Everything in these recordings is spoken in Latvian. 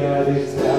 yeah,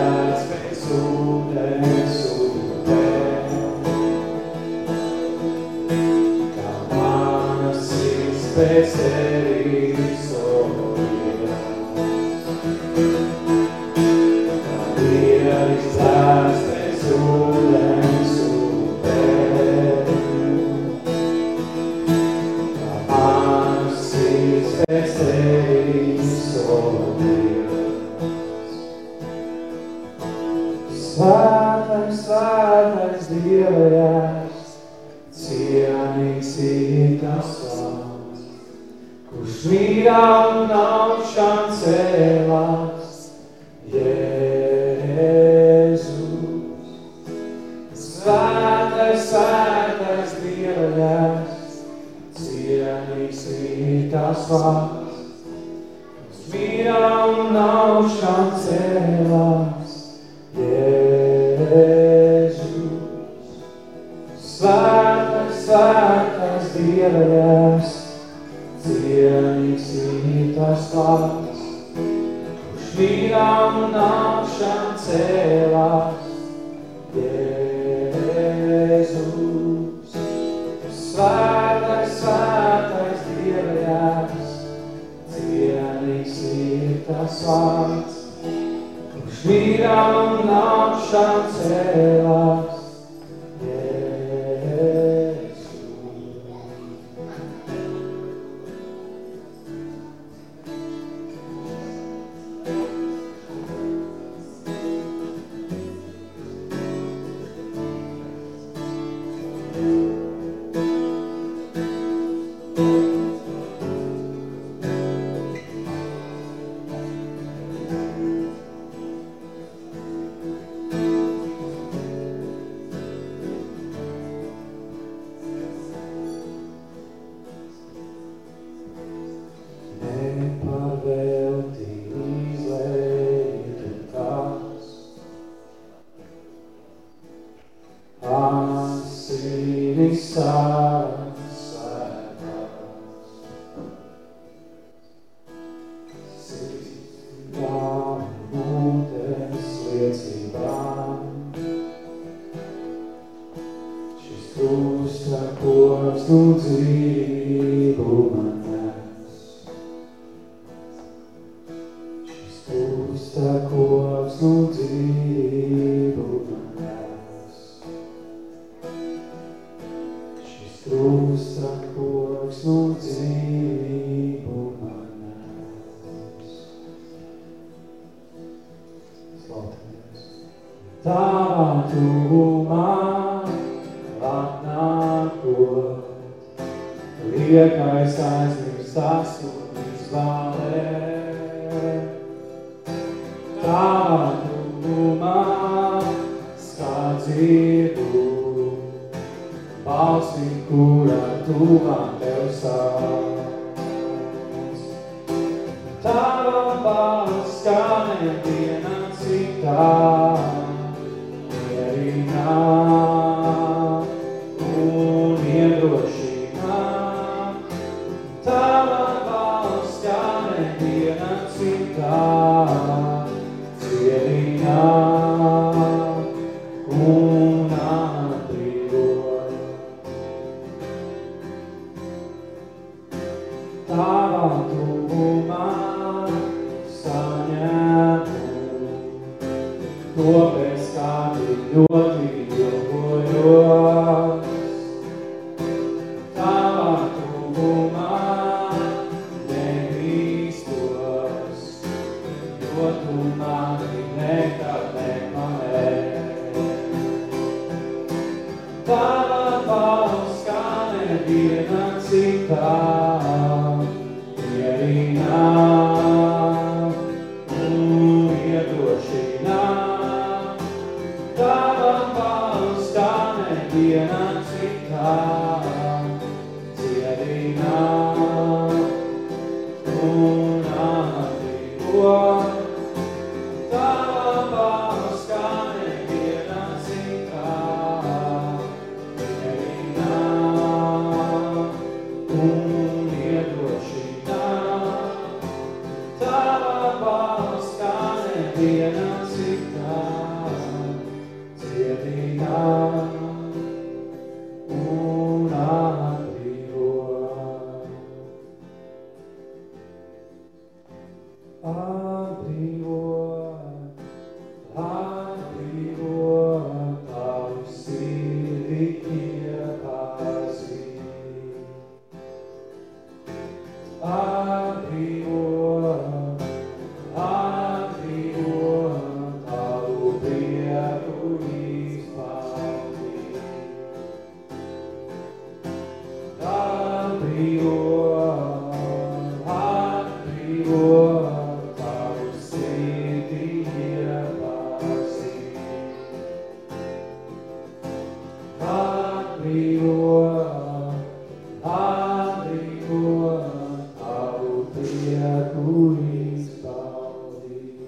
klūjīs baudīt.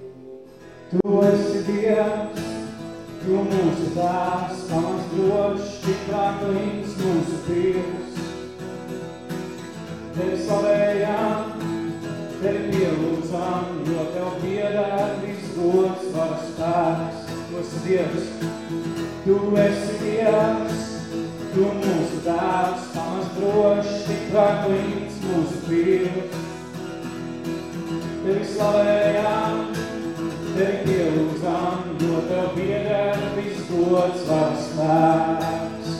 Tu esi Dievs, tu mūsu tās, pamats drošs, tik pārklīns mūsu Dievs. Tevi slavējām, tevi pielūdzām, jo tev piedāt visgods varas spēks. Tu esi Dievs, tu esi Dievs, tu mūsu tās, pamats drošs, tik pārklīns mūsu Dievs tevi slavējām, tevi pielūdzām, jo tev pieder viss gods varas spēks.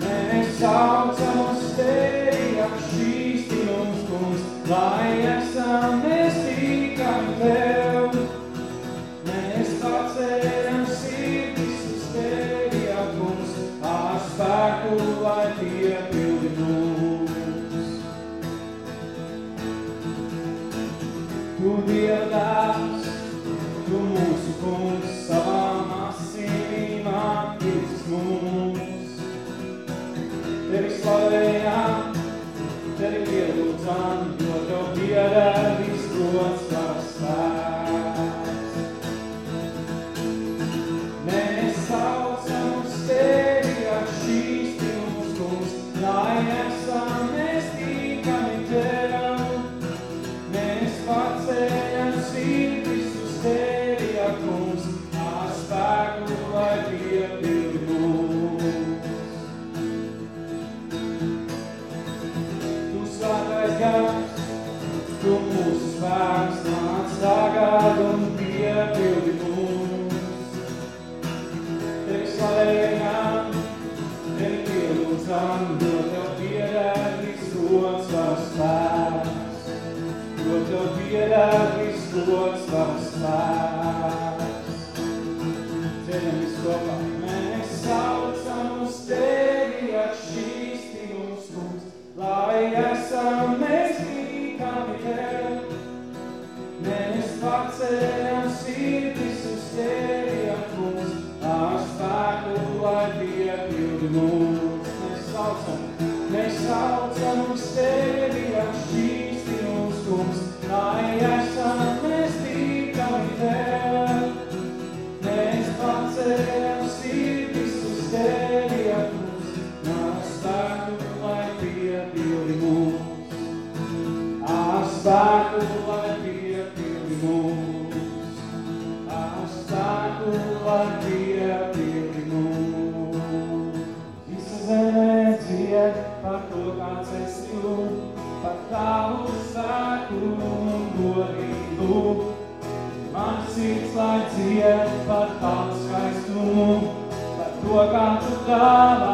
Mēs saucam uz tevi, ak šīs tīnums kungs, lai tavs spēks, jo tev pieder viss gods tavs spēks. come.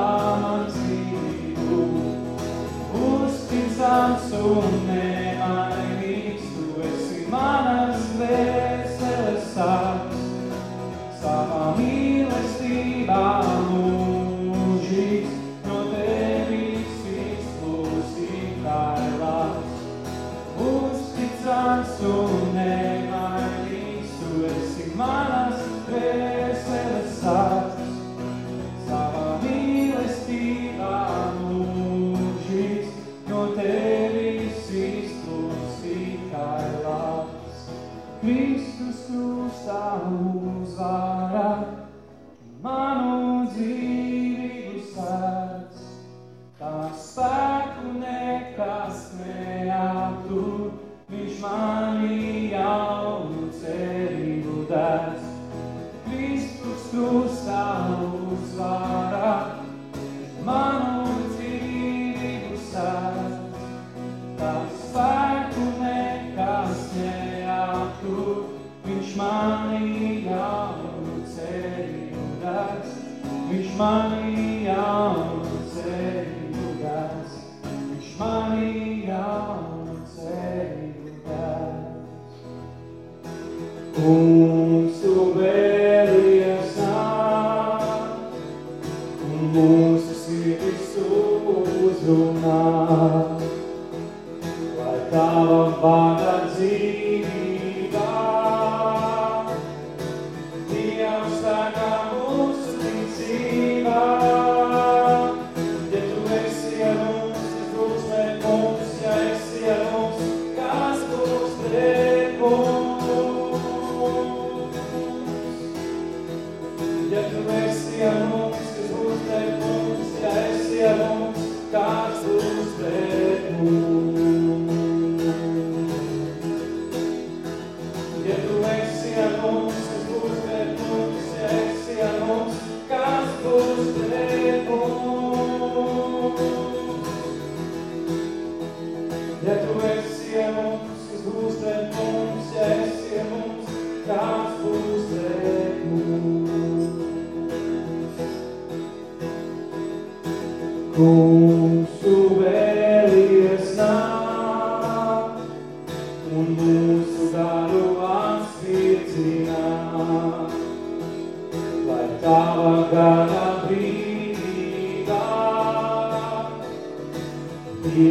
kas neaptur, viņš mani jaunu cerību dēs. Kristus tu savu uzvārā, manu dzīvību sēs. Tas spēku nekas neaptur, viņš mani jaunu cerību dēs. Viņš mani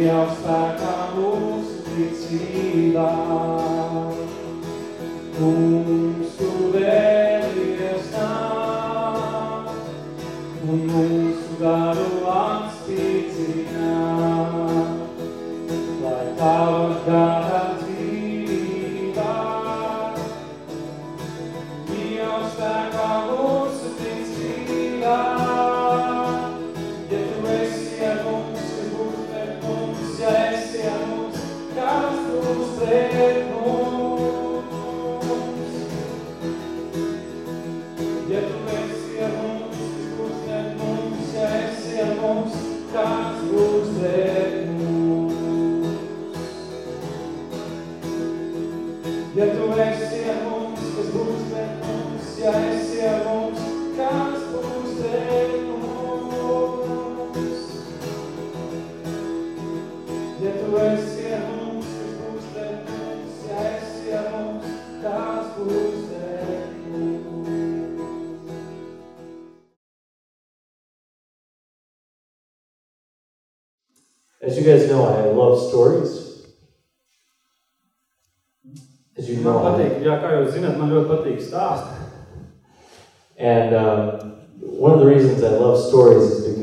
Dievs spēkā mūsu ticībā. Kungs, tu vēlies nāk, un mūsu garu atspiecināt. Lai tava gara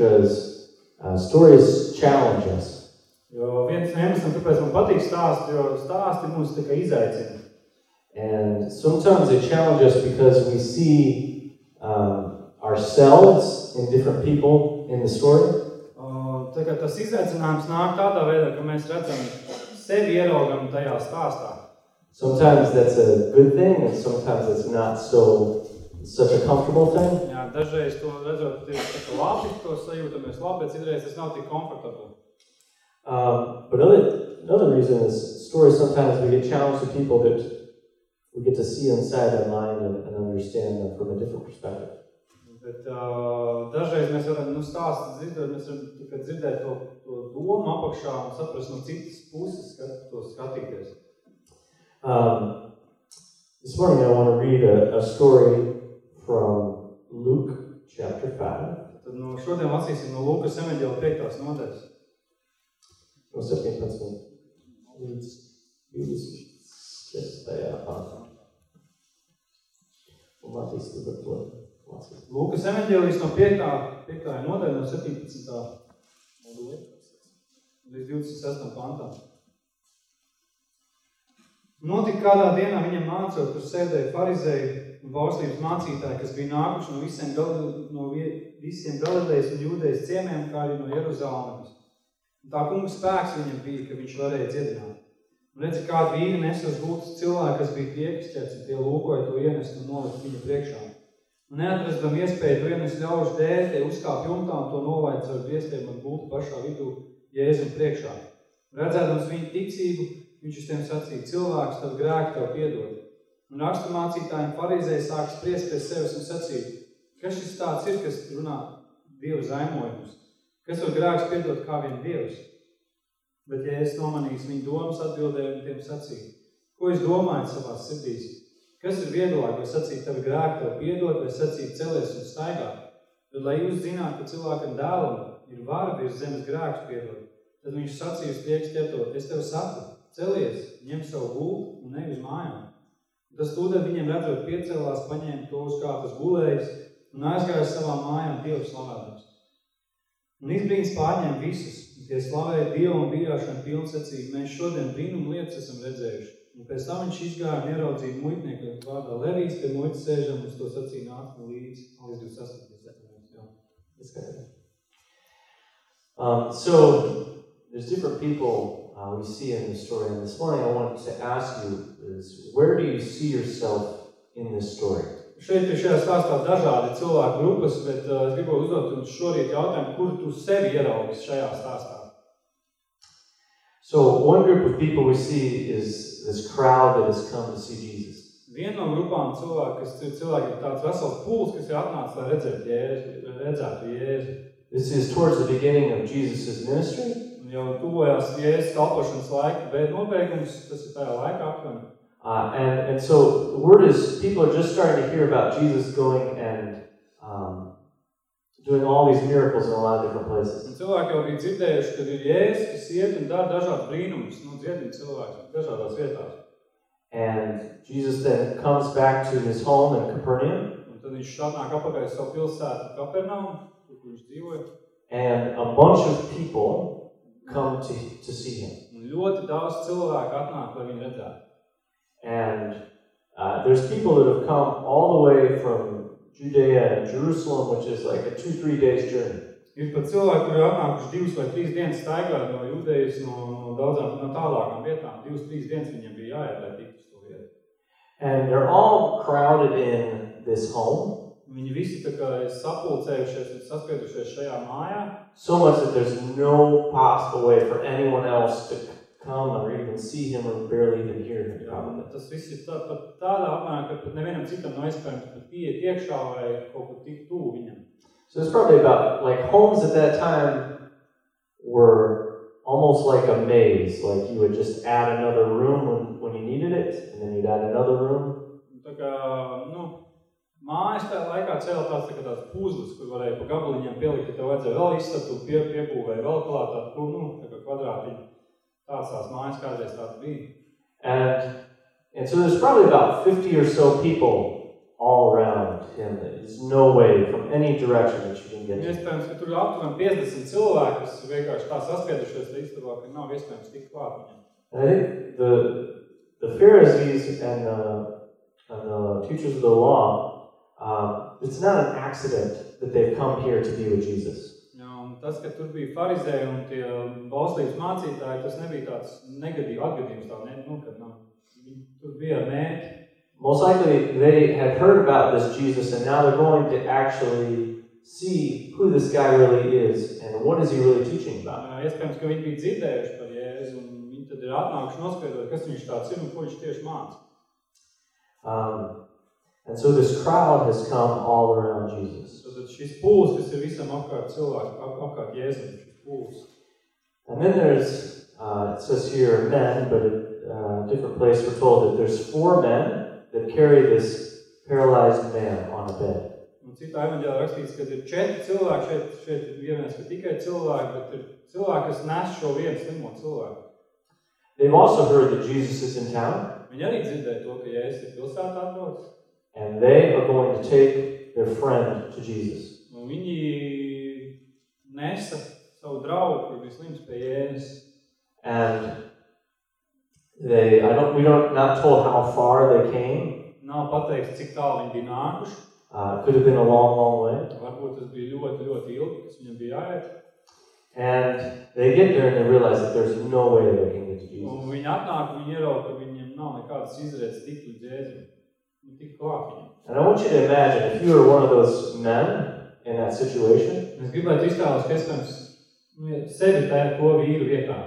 because uh, stories challenge us. Jo viens no iemesliem, kāpēc man patīk stāsti, jo stāsti mūs tikai izaicina. And sometimes they challenge us because we see um, ourselves in different people in the story. O, Tā kā tas izaicinājums nāk tādā veidā, ka mēs redzam sevi ieraugam tajā stāstā. Sometimes that's a good thing, and sometimes it's not so such a comfortable thing. Jā, dažreiz to redzot, ir kā labi, to sajūtamies labi, bet citreiz tas nav tik komfortabli. Um, but other, another reason is stories sometimes we get challenged to people that we get to see inside their mind and, and understand them from a different perspective. Bet uh, dažreiz mēs varam nu, stāstīt, dzirdēt, mēs varam tikai dzirdēt to, to domu apakšā un saprast no citas puses, skat, to skatīties. Um, this morning I want to read a, a story from Luke chapter 5. Tad no šodien lasīsim no Lūkas emeģela 5. nodaļas. No 17. līdz 26. pāntā. Un lasīsim par to. Lasīsim. Lūkas emeģēlijas no 5. 5. nodaļa no 17. nodaļa līdz 26. pantā. Notika kādā dienā viņam mācot, tur sēdēja farizēji un bauslības mācītāji, kas bija nākuši no visiem, no visiem Galilejas un Jūdejas ciemiem, kā arī no Jeruzālēmas. Tā kunga spēks viņam bija, ka viņš varēja dziedināt. Un redzi, kādu vīri nes uz gultas cilvēku, kas bija piekastīts, un tie lūkoja to ienest un nolikt viņa priekšā. Un neatrastam iespēju to ienest ļaužu dēļ, tie uzkāp jumtā un to nolaid caur griestiem un gultu pašā vidū Jēzum priekšā. Redzēdams viņa ticību, viņš uz tiem sacīja, cilvēks tev grēku tev piedod. Un rakstamācītājiem farizēji sāk spriest pie sevis un sacīt, kas šis tāds ir, kas runā, Dievu zaimojumus. Kas var grēks piedot kā vien Dievs? Bet, ja es nomanīšu viņu domas, atbildēju un tiem sacīju. Ko es domāju savās sirdīs? Kas ir vieglāk, vai sacīt tavi grēki tev piedot, vai sacīt celies un staigā? Tad, lai jūs zinātu, ka cilvēkam dēlam ir vara virs zemes grēkus piedot, tad viņš sacīja uz priekš ķertot, es tev saku, celies, ņem savu gultu un ne uz mājām. Tas tūdēļ viņiem redzot piecēlās, paņēma to uz kā tas gulējis un aizgāja savām mājām Dievu slavādams. Un izbrīns pārņem visus, tie slavēja Dievu un bijāšanu pilns sacīja, mēs šodien brīnumu lietas esam redzējuši. Un pēc tam viņš izgāja un ieraudzīja muitnieku vārdā Levijas, pie muitas sēžam, un to sacīja nāk un līdzi, līdz 28. That's good. Um, so there's different people uh, we see in the story, and this morning I want to ask you is where do you see yourself in this story? Šeit ir šajā stāstā dažādi cilvēku grupas, bet uh, es gribu uzdot jums šorīt jautājumu, kur tu sevi ieraugi šajā stāstā? So one group of people we see is this crowd that has come to see Jesus. Viena no grupām cilvēku, kas ir cilvēki, ir tāds vesels pūls, kas ir atnācis, lai redzētu Jēzu, redzētu Jēzu. This is towards the beginning of Jesus' ministry. Jau tuvojās Jēzus kalpošanas laika, bet nobeigums, tas ir tajā laikā aptuveni. Uh, and, and so the word is people are just starting to hear about Jesus going and um, doing all these miracles in a lot of different places. Un cilvēki jau bija dzirdējuši, ka ir Jēzus, kas iet un dara dažādas brīnumus, nu, dziedina cilvēkus dažādās vietās. And Jesus then comes back to his home in Capernaum, Un tad viņš atnāk apakaļ savu pilsētu Kapernaumu, tur, kur viņš dzīvoja. and a bunch of people come to, to see him. Un ļoti daudz cilvēku atnāk, lai viņu redzētu. And uh, there's people that have come all the way from Judea and Jerusalem, which is like a two, three days journey. Ir pat cilvēki, kuri atnākuši divas vai trīs dienas staigāt no Judejas, no, no daudzām, no tālākām vietām. Divas, trīs dienas viņiem bija jāiet, lai tiktu uz to vietu. And they're all crowded in this home, Viņi visi tā kā ir sapulcējušies un saspiedušies šajā mājā. so much that there's no possible way for anyone else to come or even see him or barely even hear him. Jā, tas viss ir tā, pat tādā apmērā, ka pat nevienam citam nav iespējams pat iet iekšā vai kaut kur tik tuvu viņam. So it's probably about like homes at that time were almost like a maze. Like you would just add another room when, when you needed it, and then you'd add another room. Tā kā, nu, mājas tajā laikā cēla tāds, tā tāds puzlis, kur varēja pa gabaliņiem pielikt, ja tev vajadzēja vēl izstatu, pie, piebūvēja vēl klāt tādu, nu, tā kā kvadrātiņu. Tāds tās mājas kādreiz tāds bija. And and so there's probably about 50 or so people all around him. There's no way from any direction that you can get to. iespējams, ka tur aptuveni 50 cilvēki, kas vienkārši tā saspiedušies tā istabā, ka nav iespējams tikt klāt viņam. I think the the Pharisees and the, and the teachers of the law, um, it's not an accident that they've come here to be with Jesus. Jā, un tas, ka tur bija farizēji un tie valstības mācītāji, tas nebija tāds negadīvs atgadījums, tā, ne, nu, kad, nu, viņi tur bija mērķi. Most likely, they had heard about this Jesus, and now they're going to actually see who this guy really is and what is he really teaching about. Ā, Iespējams, ka viņi bija dzirdējuši par Jēzu, un viņi tad ir atnākuši noskaidrot, kas viņš tāds ir un ko viņš tieši māca. Um, and so this crowd has come all around Jesus. Tad šis pūls, kas ir visam apkārt cilvēku, ap, apkārt Jēzum, šis pūls. And then there's, uh, it says here men, but a uh, different place we're told that there's four men that carry this paralyzed man on a bed. Un citā evaņģēlā rakstīts, ka ir četri cilvēki, šeit, šeit ir vienais, ka tikai cilvēki, bet ir cilvēki, kas nes šo vienu slimo cilvēku. They've also heard that Jesus is in town, Viņi arī dzirdēja to, ka Jēzus ir pilsētā atrodas. And they are going to take their friend to Jesus. Un viņi nesa savu draugu, slims pie Jēzus. And they, I don't, we don't, not told how far they came. Nav pateikts, cik tālu viņi bija nākuši. Uh, it could have been a long, long way. Varbūt tas bija ļoti, ļoti ilgi, kas viņam bija jāiet. And they get there and they realize that there's no way they can get to Jesus. Un viņi atnāk viņi ierauga, ka viņiem nav nekādas izredzes tikt līdz Jēzum. And I want you to imagine if you were one of those men in that situation, Es gribētu iztēlos, ka iespējams nu, sevi tā to vīru vietā.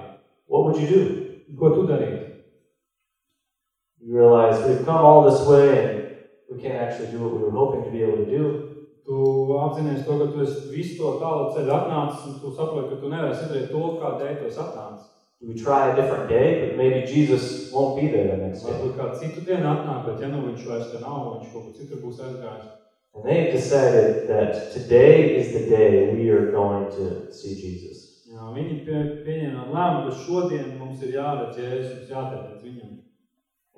what would you do? Ko tu darītu? You realize we've come all this way and we can't actually do what we were hoping to be able to do. Tu apzinies to, ka tu esi visu to tālu ceļu atnācis, un tu saproti, ka tu nevarēsi izdarīt to, kādēļ tu esi atnācis. We try a different day, but maybe Jesus won't be there the next day. Varbūt kādu citu dienu atnāk, bet ja nu viņš vairs te nav, viņš kaut kur citur būs aizgājis. And they decided that today is the day we are going to see Jesus. Jā, viņi pie, pieņēma lēmumu, ka šodien mums ir jāredz Jēzus, jātiek viņam.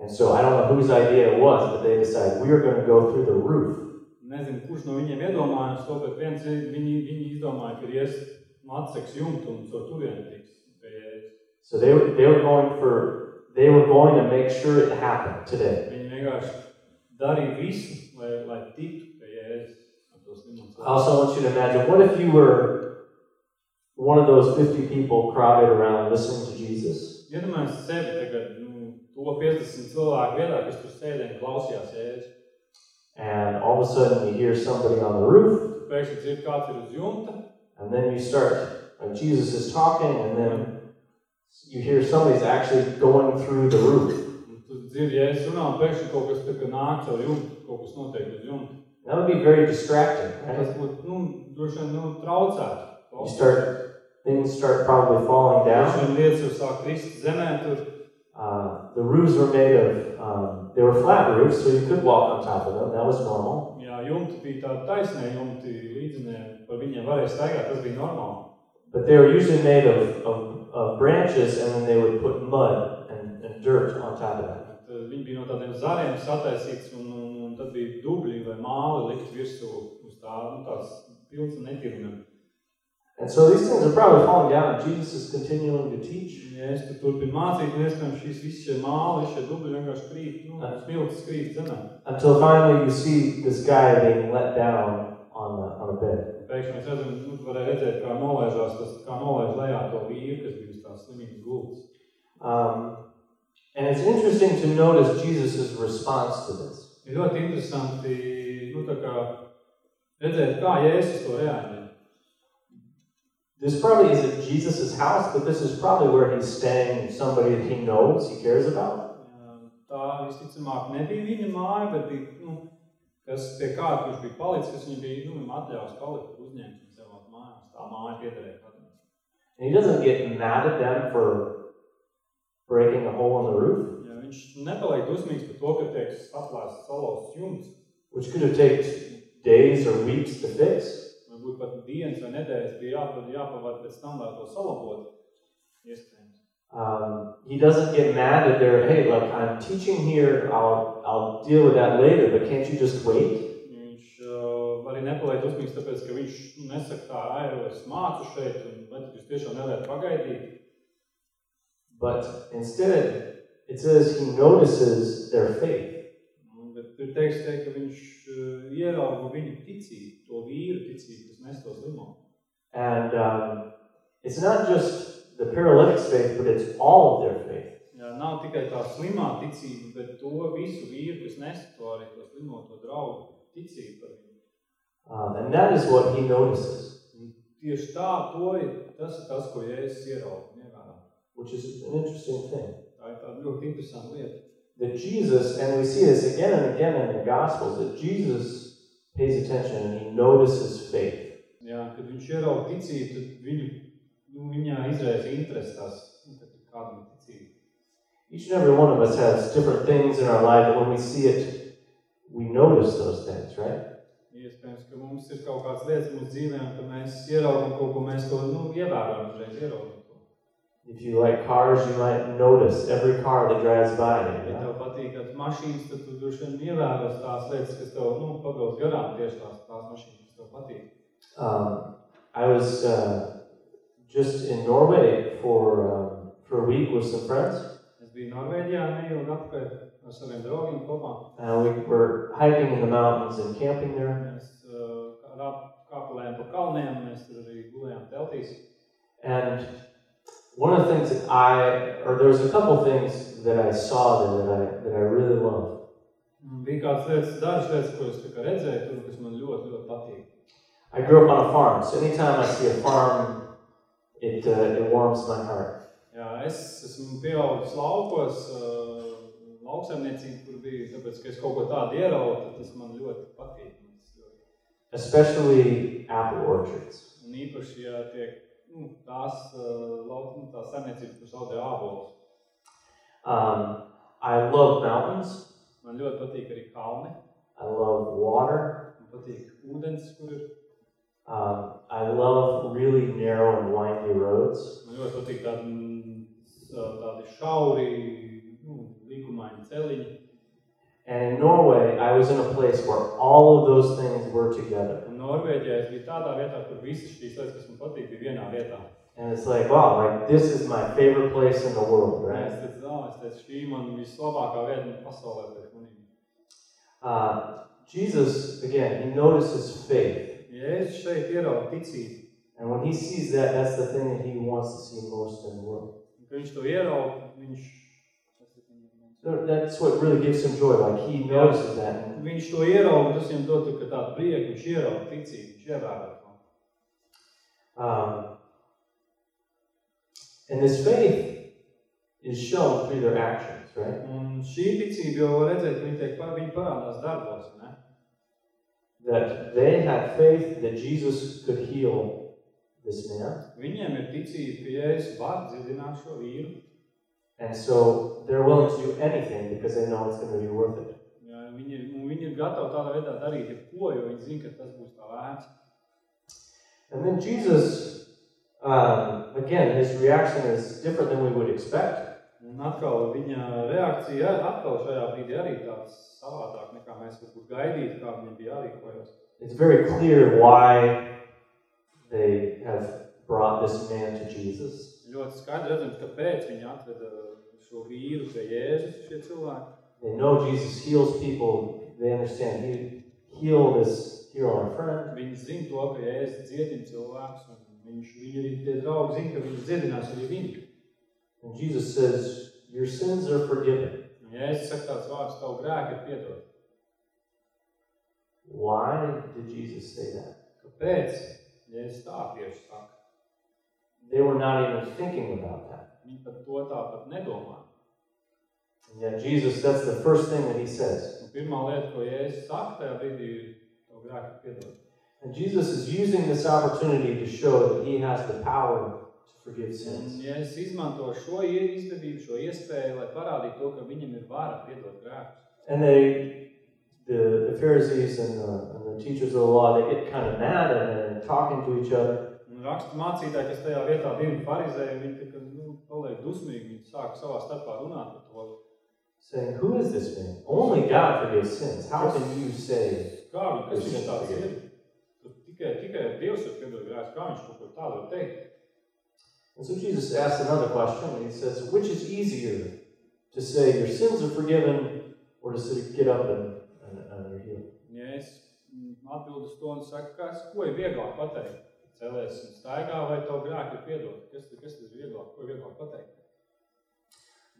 And so I don't know whose idea it was, but they decided we are going to go through the roof. Nezinu, kurš no viņiem iedomājās to, bet viens viņi, viņi izdomāja, ka ir ies atseks jumtu un to turieni. So they were, they were going for, they were going to make sure it happened today. Viņi vienkārši darīja visu, lai, lai tiktu pie Jēzus ar to slimu I also want you to imagine, what if you were one of those 50 people crowded around listening to Jesus? Iedomājies sevi tagad, nu, to 50 cilvēku vietā, kas tur sēdēja un klausījās Jēzus. And all of a sudden you hear somebody on the roof, pēkšņi dzirdi, kāds ir uz jumta, and then you start, like Jesus is talking, and then you hear somebody's actually going through the roof. jumta. That would be very distracting, right? nu, nu. You start, things start probably falling down. Uh, the roofs were made of, um, they were flat roofs, so you could walk on top of them. That was normal. But they were usually made of, of, of branches, and then they would put mud and, and dirt on top of that. Bet, uh, Viņi bija no tādiem zariem sataisīts, un, un, un tad bija dubļi vai māli likt virsū uz tā, nu, tās pilns un netirumiem. And so these things are probably falling down, and Jesus is continuing to teach. Ja es tur turpinu mācīt, un iespējams šīs visi šie māli, visi šie dubļi vienkārši krīt, nu, smiltis krīt zemē. Until finally you see this guy being let down on the, on the bed. Pēkšņi mēs redzam, nu, varēja redzēt, kā nolaižās tas, kā nolaiž lejā to vīru, kas bija uz tās slimības gultas. Um, and it's interesting to notice Jesus' response to this. Ir ļoti interesanti, nu, tā kā redzēt, kā Jēzus to reaģē. This probably isn't Jesus' house, but this is probably where he's staying somebody that he knows, he cares about. Tā visticamāk nebija viņa māja, bet bija, nu, kas pie kāda, kurš bija palicis, kas viņam bija, nu, atļaus palikt, uzņemt viņu savā mājās. Tā māja piederēja kādam. And he doesn't get mad at them for breaking a hole in the roof, Ja viņš nepaliek dusmīgs par to, ka tiek atlaists salausts jumts, which could have taken days or weeks to fix. varbūt pat dienas vai nedēļas bija jāpavad, jāpavad pēc tam, lai to salabot. Iespējams. Um, he doesn't get mad at their, hey, look, I'm teaching here, I'll, I'll deal with that later, but can't you just wait? Viņš arī nepaliek dusmīgs, tāpēc, ka viņš nesaka tā, ai, es mācu šeit, un vai jūs tiešām nevarētu pagaidīt. But instead, it says he notices their faith. Bet tur teiks, teikt, ka viņš uh, ierauga viņu ticību, to vīru ticību, kas nes to slimo. And um, it's not just the paralytic's faith, but it's all of their faith. Jā, nav tikai tā slimā ticība, bet to visu vīru, kas nes to arī to slimo, to draugu ticību par viņu. Um, and that is what he notices, Un tieši tā, to ir, tas ir tas, ko Jēzus ierauga un ievērā. which is an interesting thing. Tā ir tāda ļoti interesanta lieta. That Jesus, and we see this again and again in the Gospels, that Jesus pays attention and he notices faith. Jā, kad viņš ierauga ticību, tad viņu, viņā izraisa interesi tās, nu, kad ir ticība. Each and every one of us has different things in our life, and when we see it, we notice those things, right? Iespējams, ka mums ir kaut kādas lietas mūsu dzīvē, un ka mēs ieraugam kaut ko, mēs to, nu, ievērojam, uzreiz ieraugam. If you like cars, you might notice every car that drives by. Ja tev patīk kāds mašīnas, tad tu droši vien ievēros tās lietas, kas tev, nu, pabrauc garām tieši tās, tās mašīnas, kas tev patīk. Um, I was uh, just in Norway for um, for a week with some friends, Es biju Norvēģijā neilgi atpakaļ ar saviem draugiem kopā. and we were hiking in the mountains and camping there. Mēs uh, rāp- kāpelējām pa kalniem, mēs tur arī gulējām teltīs. And one of the things that I, or there was a couple things that I saw there that I that I really love. Un Bija kādas lietas, dažas lietas, ko es tā kā redzēju tur, kas man ļoti, ļoti patīk. I grew up on a farm, so anytime I see a farm, it uh, it warms my heart. Jā, es esmu pieaudzis laukos, uh, lauksaimniecība, kur bija, tāpēc, ka es kaut ko tādu ieraugu, tad tas man ļoti patīk. Especially apple orchards. Un īpaši, ja tiek nu, tās uh, lauk, nu, tās saimniecības, kuras audzē ābolus. Um, I love mountains. Man ļoti patīk arī kalni. I love water. Man patīk ūdens, kur ir. Um, I love really narrow and windy roads. Man ļoti patīk tādi, mm, tādi šauri, nu, līkumaini celiņi. And in Norway, I was in a place where all of those things were together. Un Norvēģijā es biju tādā vietā, kur visas šīs lietas, kas man patīk, bija vienā vietā. And it's like, wow, like this is my favorite place in the world, right? Es teicu, "Ā," es teicu, šī man vislabākā vieta pasaulē priekš manīm. Uh, Jesus, again, he notices faith. Jēzus šeit ierauga ticību. And when he sees that, that's the thing that he wants to see most in the world. Un, Kad viņš to ierauga, viņš, So That's what really gives him joy. Like he notices that. And, viņš to ierauga, tas viņam dod tā tādu prieku, viņš ierauga ticību, viņš ievērā to. um, and this faith is shown through their actions, right? Un šī ticība jau var redzēt, ka viņi, tiek, par- viņi parādās darbos, ne? That they had faith that Jesus could heal this man. Viņiem ir ticība, ka Jēzus var dziedināt šo vīru. And so they're willing to do anything because they know it's going to be worth it. Jā, viņi, ir- viņi ir gatavi tādā veidā darīt jebko, jo viņi zina, ka tas būs tā vērts. And then Jesus, um, again, his reaction is different than we would expect. Un atkal viņa reakcija atkal šajā brīdī arī tāds savādāk nekā mēs varbūt gaidītu, kā viņam bija jārīkojas. It's very clear why they have brought this man to Jesus. Ļoti skaidri redzams, kāpēc viņi atveda šo vīru pie Jēzus, šie cilvēki. They know Jesus heals people. They understand he healed this, heal our friend. Viņi zina to, ka Jēzus dziedina cilvēkus, un viņš, viņi arī tie draugi zina, ka viņš dziedinās arī viņu. And Jesus says, Your sins are forgiven. Jēzus saka tāds vārds, tavu grēku ir piedot. Why did Jesus say that? Kāpēc? Jēzus tā tieši saka. They were not even thinking about that. Viņi par to tāpat nedomā. And yet, Jesus, that's the first thing that he says. Un pirmā lieta, ko Jēzus saka tajā brīdī, ir tavu grēku ir piedot. And Jesus is using this opportunity to show that he has the power forgive Un sins. Jēzus izmanto šo izdevību, šo iespēju, lai parādītu to, ka viņam ir vara piedot grēkus. And they, the, the Pharisees and the, and the teachers of the law, they get kind of mad and they're talking to each other. Un rakstu mācītāji, kas tajā vietā bija farizēji, viņi tā nu, paliek dusmīgi, viņi sāk savā starpā runāt par to. saying, Who is this man? Only God forgives sins. How can you say? Kā viņi, kas viņš tāds ir? Tikai, tikai Dievs var piedot grēkus, kā viņš kaut ko tādu var teikt? And so Jesus asks another question. And he says, Which is easier to say your sins are forgiven or to say, get up and, and, and you're healed? Un Ja es mm, atbildu uz to un saku, kas, ko ir vieglāk pateikt? Cēlies un staigā vai tavu grēku ir piedot? Kas, kas ir vieglāk? Ko ir vieglāk pateikt?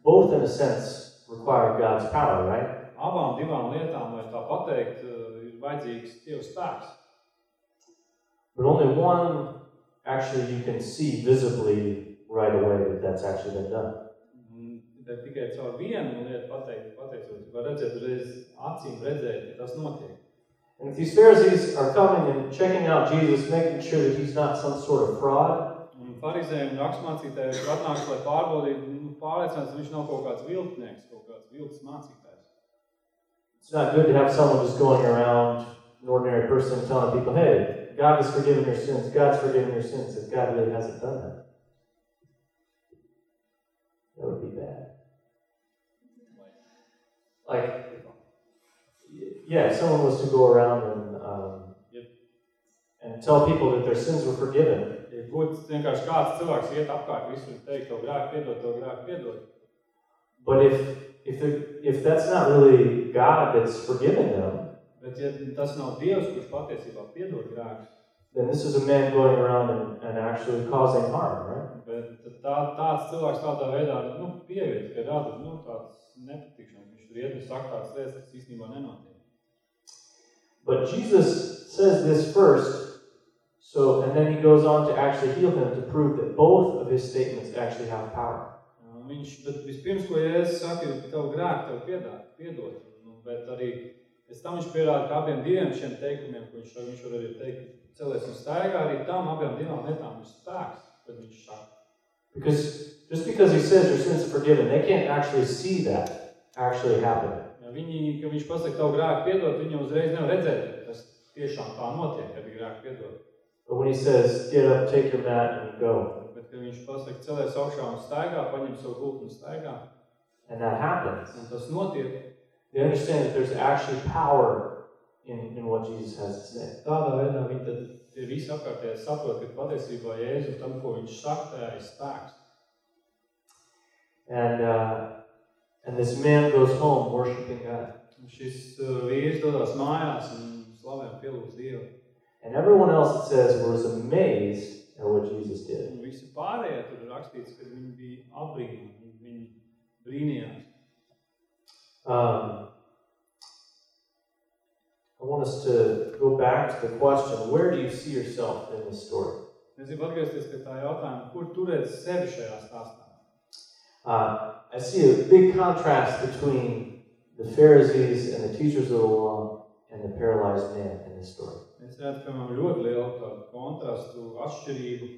Both, in a sense, require God's power, right? Abām divām lietām, lai tā pateikt, eh, ir vajadzīgs Dieva spēks. But only one, actually, you can see visibly right away that that's actually been done. Un Bet tikai caur vienu lietu pateikt, pateicot, var redzēt uzreiz acīm redzēt, ka tas notiek. And if these Pharisees are coming and checking out Jesus, making sure that he's not some sort of fraud, Un farizējiem un raksmācītājiem ir atnāks, lai pārbaudītu, nu, pārliecināts, viņš nav kaut kāds viltnieks, kaut kāds vilts mācītājs. it's not good to have someone just going around, an ordinary person, telling people, hey, God has forgiven your sins, God's forgiven your sins, if God really hasn't done that. That would be bad. Like, yeah, if someone was to go around and, um, Yep. and tell people that their sins were forgiven, Ja būtu vienkārši kāds cilvēks iet apkārt visur un teikt, to grēku piedod, to grēku piedod. but if if the, if that's not really God that's forgiving them, Bet ja tas nav Dievs, kurš patiesībā piedod grēkus, then this is a man going around and, and actually causing harm, right? bet tā, tāds cilvēks tādā veidā nu, pieviet, ka rada nu, tāds nepatikšanas. Viņš tur iet un saka tādas lietas, kas īstenībā nenotiek. But Jesus says this first, so and then he goes on to actually heal him to prove that both of his statements actually have power. Viņš, bet vispirms, ko Jēzus saka, tev grēku tev piedāt, piedot. Nu, bet arī Pēc tam viņš pierāda, ka abiem diviem šiem teikumiem, ko viņš, viņš var arī teikt, celies un staigā, arī tam abiem divām lietām ir spēks, kad viņš saka. Because just because he says your sins are forgiven, they can't actually see that actually happening. Ja viņi, ka viņš pasaka tavu grēku piedot, viņi uzreiz nevar redzēt, tas tiešām tā notiek, kad grēku piedot. But when he says, get up, take your mat, and go, Bet, kad viņš pasaka, celies augšā un staigā, paņem savu gultu un staigā, and that happens, un tas notiek, they understand that there's actually power in, in what Jesus has to say. tādā veidā viņi tad tie visi apkārtējie saprot, ka patiesībā Jēzus tam, ko viņš saka, tajā ir spēks. And, uh, and this man goes home worshiping God. Un šis uh, vīrs dodas mājās un slavē un pielūdz Dievu. And everyone else, it says, was amazed at what Jesus did. Un visi pārējie tur ir rakstīts, ka viņi bija apbrīnumi, viņi, viņi brīnījās. Um, I want us to go back to the question where do you see yourself in this story? Es atgriezties pie tā jautājuma, kur tu sevi šajā stāstā. Uh, I see a big contrast between the Pharisees and the teachers of the law and the paralyzed man in this story. Es redzu, ļoti lielu kontrastu, atšķirību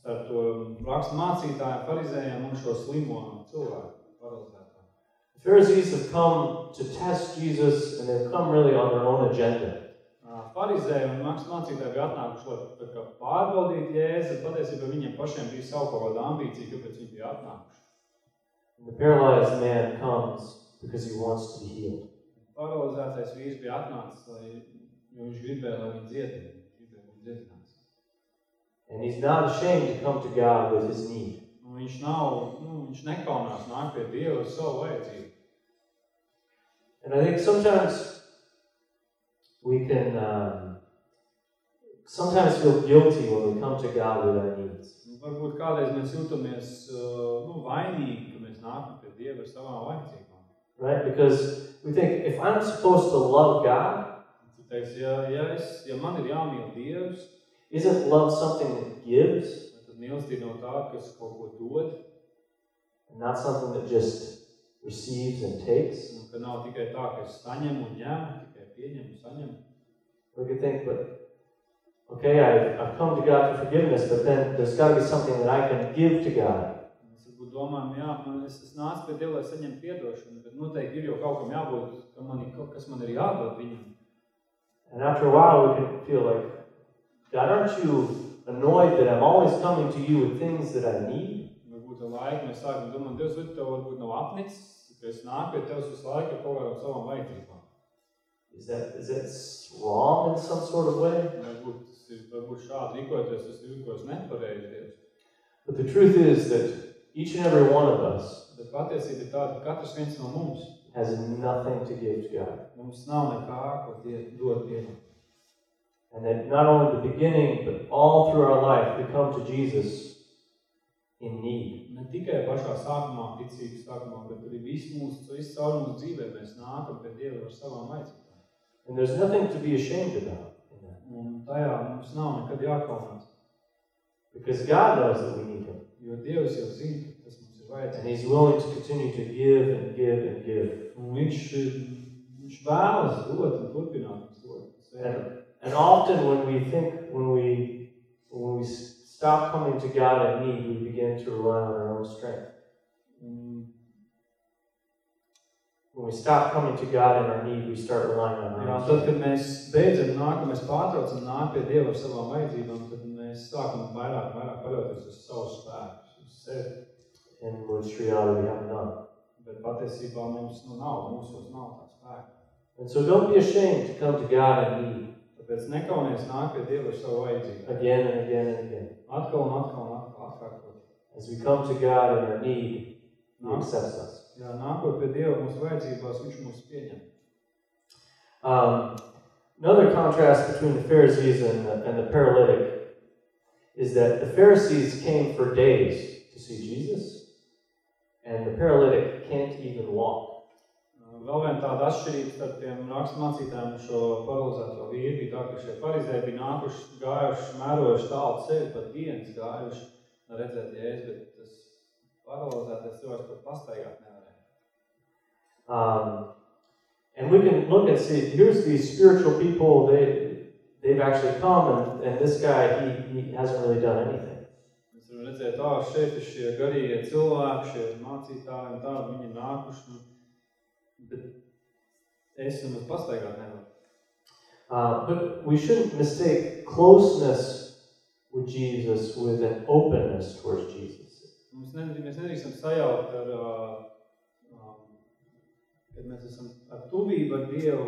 starp to rakstu mācītāju, farizējiem un šo slimo cilvēku Pharisees have come to test Jesus and they've come really on their own agenda. Farizēji un mācītāji bija atnākuši, lai pārbaudītu jēzu, patiesībā viņiem pašiem bija savu kaut kāda ambīcija, kāpēc viņi bija atnākuši. And the paralyzed man comes because he wants to be healed. Paralizētais vīrs bija atnācis, lai, viņš gribēja, lai viņu dziedina. Gribēja viņu dziedināt. And he's not ashamed to come to God with his need. Un viņš nav, nu, viņš nekaunās nāk pie Dieva ar savu vajadzību. And I think sometimes we can um, sometimes feel guilty when we come to God with our needs. Varbūt kādreiz mēs jūtamies uh, nu, vainīgi, ka mēs nākam pie Dieva ar savām vajadzībām. Right? Because we think if I'm supposed to love God, teiksi, ja, ja, es, ja man ir jāmīl Dievs, isn't love something that gives tad mīlestība nav tā, kas kaut ko dod, and not something that just receives and takes? un ka nav tikai tā, ka es saņemu un ņemu, tikai pieņemu un saņemu. We could think, but okay, I've, I've come to God for forgiveness, but then there's got to be something that I can give to God. Domājam, jā, man, es, es nācu pie Dieva, lai saņemtu piedošanu, bet noteikti ir jau kaut kam jābūt, ka man ir kaut kas man ir jādod viņam. And after a while, we can feel like, God, aren't you annoyed that I'm always coming to you with things that I need? Varbūt ar laiku mēs sākam domāt, Dievs, vai tev varbūt nav apnicis, ka es nāku pie Tevs visu laiku ar kaut kādām savām vajadzībām. Is that is that wrong in some sort of way? Varbūt, tas ir- varbūt šādi rīkoties, es rīkojos nepareizi, Dievs. But the truth is that each and every one of us Bet patiesība ir tāda, ka katrs viens no mums, has nothing to give to God. mums nav nekā, ko die, dot Dievam. And that not only the beginning, but all through our life, we come to Jesus in need. Ne tikai pašā sākumā, ticības sākumā, bet arī visu mūsu, visu caur mūsu dzīvē mēs nākam pie Dieva ar savām vajadzībām. And there's nothing to be ashamed about in that. Un tajā mums nav nekad jākaunās, Because God knows that we need Him. jo Dievs jau zina, ka tas mums ir And vajadzīgs. He's willing to continue to give and give and give. Un viņš, viņš vēlas dot un turpināt mums dot. And, and often when we think, when we, when we stop coming to God in need, we begin to rely on our own strength. Un, When we stop coming to God in our need, we start relying on our jā, own tad, strength. kad mēs beidzam nākam, mēs pārtraucam nāk pie Dieva ar savām vajadzībām, tad mēs sākam vairāk, vairāk paļauties uz savu spēku, uz sevi. In which reality we have none. Bet patiesībā mums nu, nav, mūsos nav tā spēka. And so don't be ashamed to come to God in need Tāpēc nekaunies nāk pie Dieva ar savu vajadzību. again and again and again. Atkal un atkal un atkal atkārtot. As we come to God in our need, He accepts us. jā, nākot pie Dieva mūsu vajadzībās, Viņš mūs pieņem. Um, another contrast between the Pharisees and the, and the paralytic is that the Pharisees came for days to see Jesus, and the paralytic can't even walk. Vēl viena tāda atšķirība starp tiem raksturmācītājiem un šo paralizēto vīru bija tā, ka šie farizēji bija nākuši, gājuši, mērojuši tālu ceļu, pat dienas gājuši, lai redzētu jēzu, bet tas paralizētais cilvēks pat pastaigāt nevarēja. Um, And we can look and see, here's these spiritual people, they, they've actually come, and, and this guy, he, he hasn't really done anything. Mēs varam redzēt, tā, šeit ir šie garīgie cilvēki, šie mācītāji un tādi, viņi nākuši, nu, bet es nemaz pastaigāt nevaru. Uh, but we shouldn't mistake closeness with Jesus with an openness towards Jesus. Mums nedrīkst, mēs nedrīkstam sajaukt ar, uh, um, kad mēs esam ar tuvību ar Dievu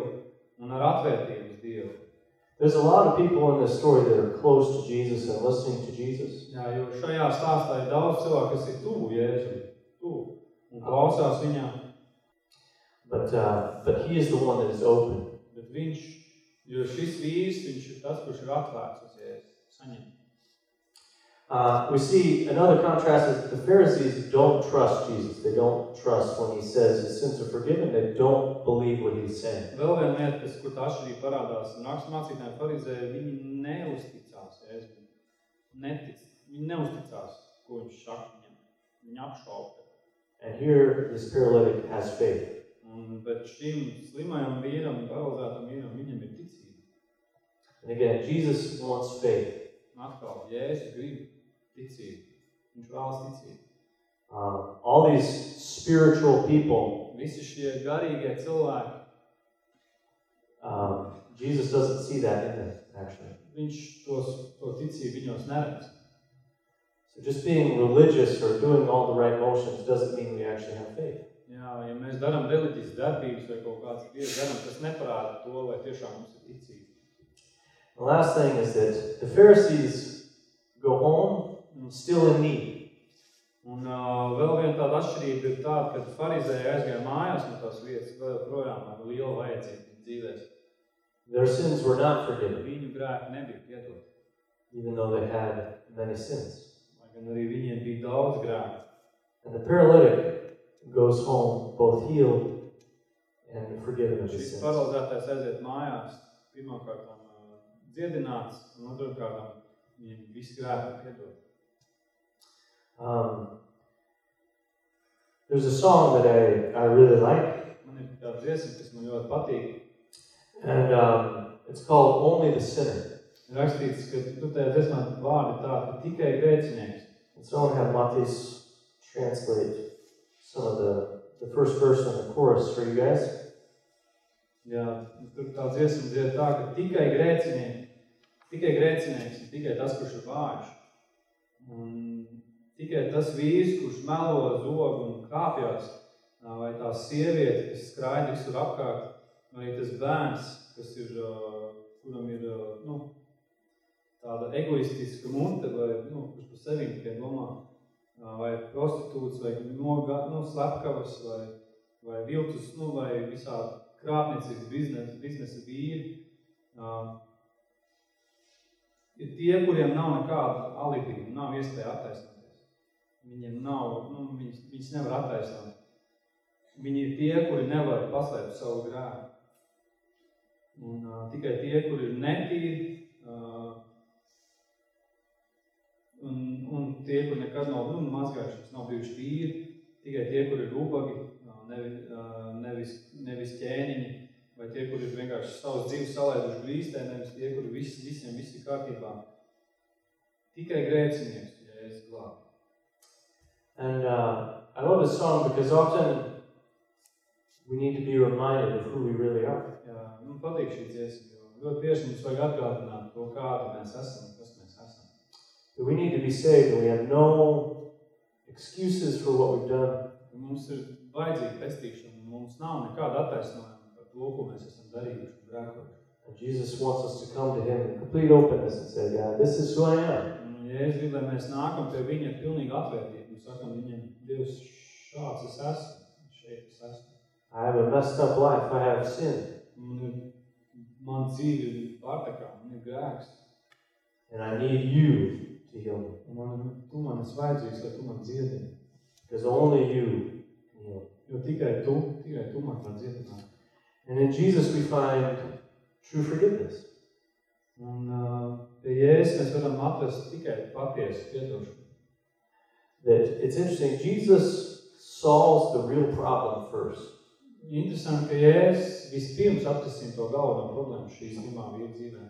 un ar atvērtību uz Dievu. There's a lot of people in this story that are close to Jesus and listening to Jesus. Jā, jo šajā stāstā ir daudz cilvēku, kas ir tuvu Jēzum, tuvu un klausās viņā, But, uh, but he is the one that is open. bet viņš, jo šis vīrs, viņš ir tas, kurš ir atvērts uz. Uh, we see another contrast is the Pharisees don't trust Jesus. They don't trust when he says his sins are forgiven. They don't believe what he's saying. Vēl viena lieta, kas, kur tā atšķirība parādās, rakstu mācītāji farizēji, viņi neuzticās Jēzum. Netic, viņi neuzticās, ko viņš saka viņam. Viņi apšauba. And here, this paralytic has faith. Un, bet šim slimajam vīram, paralizētam vīram, viņam ir ticība. And again, Jesus wants faith. Atkal, Jēzus grib ticību. Viņš vēlas ticību. Um, all these spiritual people, Visi šie garīgie cilvēki, um, Jesus doesn't see that in them, actually. viņš tos, to ticību viņos neredz. So just being religious or doing all the right motions doesn't mean we actually have faith. Jā, ja mēs darām reliģijas darbības vai kaut kāds dievs darām, tas neparāda to, vai tiešām mums ir ticība. The last thing is that the Pharisees go home still in need. Un uh, vēl viena tāda atšķirība ir tāda, ka farizēji aizgāja mājās no tās vietas, vēl projām ar lielu vajadzību dzīvēs. Their sins were not forgiven, Viņu grēki nebija piedot, even though they had many sins. lai gan arī viņiem bija daudz grēku. And the paralytic goes home both healed and forgiven of his sins. paralizētais aiziet mājās, pirmkārt uh, dziedināts, un otrkārt viņiem visi grēki piedot. Um, there's a song that I, I really like, Man ir tāda dziesma, kas man ļoti patīk. and um, it's called Only the Sinner. Rakstīts, ka tu tajā dziesmā vārdi tādi, ka tikai grēcinieks. Going to have Matis translate some of the, the first verse and the chorus for you guys. Jā, tur tā dziesma dzied tā, ka tikai grēcinieki, tikai grēcinieks, tikai tas, kurš ir vājš. Un tikai tas vīrs, kurš melo zog un kāpjās, vai tā sieviete, kas skraida visur apkārt, vai tas bērns, kas ir, kuram ir, nu, tāda egoistiska mute, vai, nu, kurš par sevi tikai domā, vai prostitūts, vai noga, nu, slepkavas, vai, vai viltus, nu, vai visādi krāpniecības biznesa, biznesa vīri, ir tie, kuriem nav nekāda alibi, nav iespēja attaisnoties. Viņiem nav, nu, viņas, viņas nevar attaisnot. Viņi ir tie, kuri nevar paslēpt savu grēku. Un uh, tikai tie, kuri ir netīri, tie, kuri nekad nav nu, mazgājušies, nav bijuši tīri, tikai tie, kuri ir ubagi, nevis, nevis, nevis ķēniņi, vai tie, kuri ir vienkārši savas dzīves salaiduši grīstē, nevis tie, kuri visi, visiem visi kārtībā. Tikai grēcinieks, ja es glābu. And uh, I love this song because often we need to be reminded of who we really are. Jā, man patīk šī dziesma, jo ļoti bieži mums vajag atgādināt to, kas mēs esam. That we need to be saved and we have no excuses for what we've done. Mums ir vajadzīga pestīšana, mums nav nekāda attaisnojuma par to, ko mēs esam darījuši un grēkojuši. And Jesus wants us to come to Him in complete openness and say, God, this is who I am. Un, ja es gribu, lai mēs nākam pie viņa ar pilnīgu atvērtību un sakam viņam, Dievs, šāds es esmu, šeit es esmu. I have a messed up life. I have sinned. Man, ir, man dzīve ir pārtakā, man ir grēks. And I need you heal me. Un man, tu man esi vajadzīgs, lai tu man dziedini. Because only you heal. Jo tikai tu, tikai tu man var dziedināt. And in Jesus we find true forgiveness. Un uh, pie Jēzus mēs varam atrast tikai patiesu piedošanu. That it's interesting, Jesus solves the real problem first. Interesanti, ka Jēzus vispirms atrisina to galveno problēmu šīs pirmā vīra dzīvē.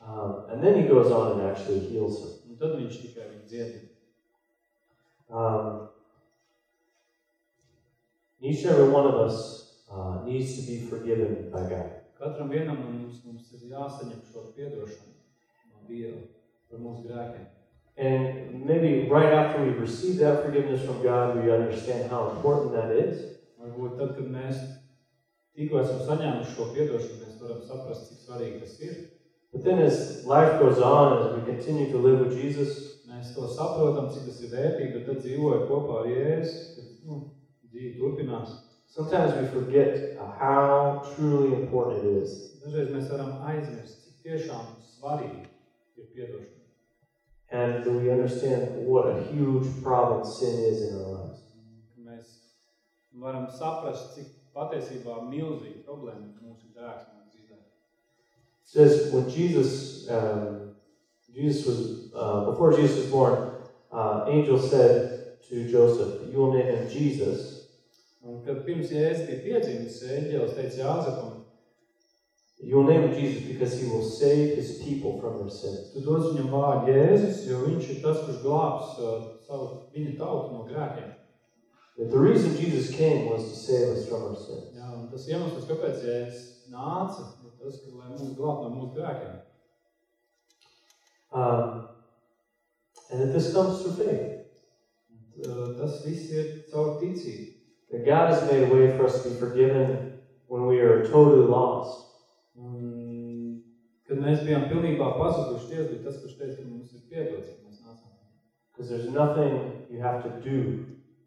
Um, and then he goes on and actually heals him. Un tad viņš tikai viņu dziedina. Um, each and every one of us uh, needs to be forgiven by God. Katram vienam no mums, mums ir jāsaņem šo piedošanu no Dieva par mūsu grēkiem. And maybe right after we've received that forgiveness from God, we understand how important that is. Varbūt tad, kad mēs tikko esam saņēmuši šo piedošanu, mēs varam saprast, cik svarīgi tas ir. But then as life goes on, as we continue to live with Jesus, Mēs to saprotam, cik tas ir vērtīgi, bet tad dzīvojot kopā ar Jēzu, kad nu, dzīve turpinās. sometimes we forget how truly important it is. Dažreiz mēs varam aizmirst, cik tiešām svarīgi ir piedošana. And that we understand what a huge problem sin is in our lives. Mēs varam saprast, cik patiesībā milzīgi problēma mūsu grēks says when Jesus, um, Jesus was uh, before Jesus was born, uh, angel said to Joseph, "You will name him Jesus, Un kad pirms Jēzus bija piedzimis, eņģēlis teica Jāzepam, You will name him Jesus because he will save his people from their sins. tu viņam vārdu Jēzus, jo viņš ir tas, kurš glābs uh, savu viņa tautu no grēkiem. That the reason Jesus came was to save us from our sins. Jā, un tas iemesls, kāpēc Jēzus nāca, ka, lai no mūsu grēkiem. Um, and this comes through faith. Uh, Tas viss ir caur ticību. That God has made a way for us to be forgiven when we are totally lost. Un, kad mēs bijām pilnībā pazuduši, Dievs bija tas, kurš teica, ka mums ir piedots, ka mēs nācām. Because there's nothing you have to do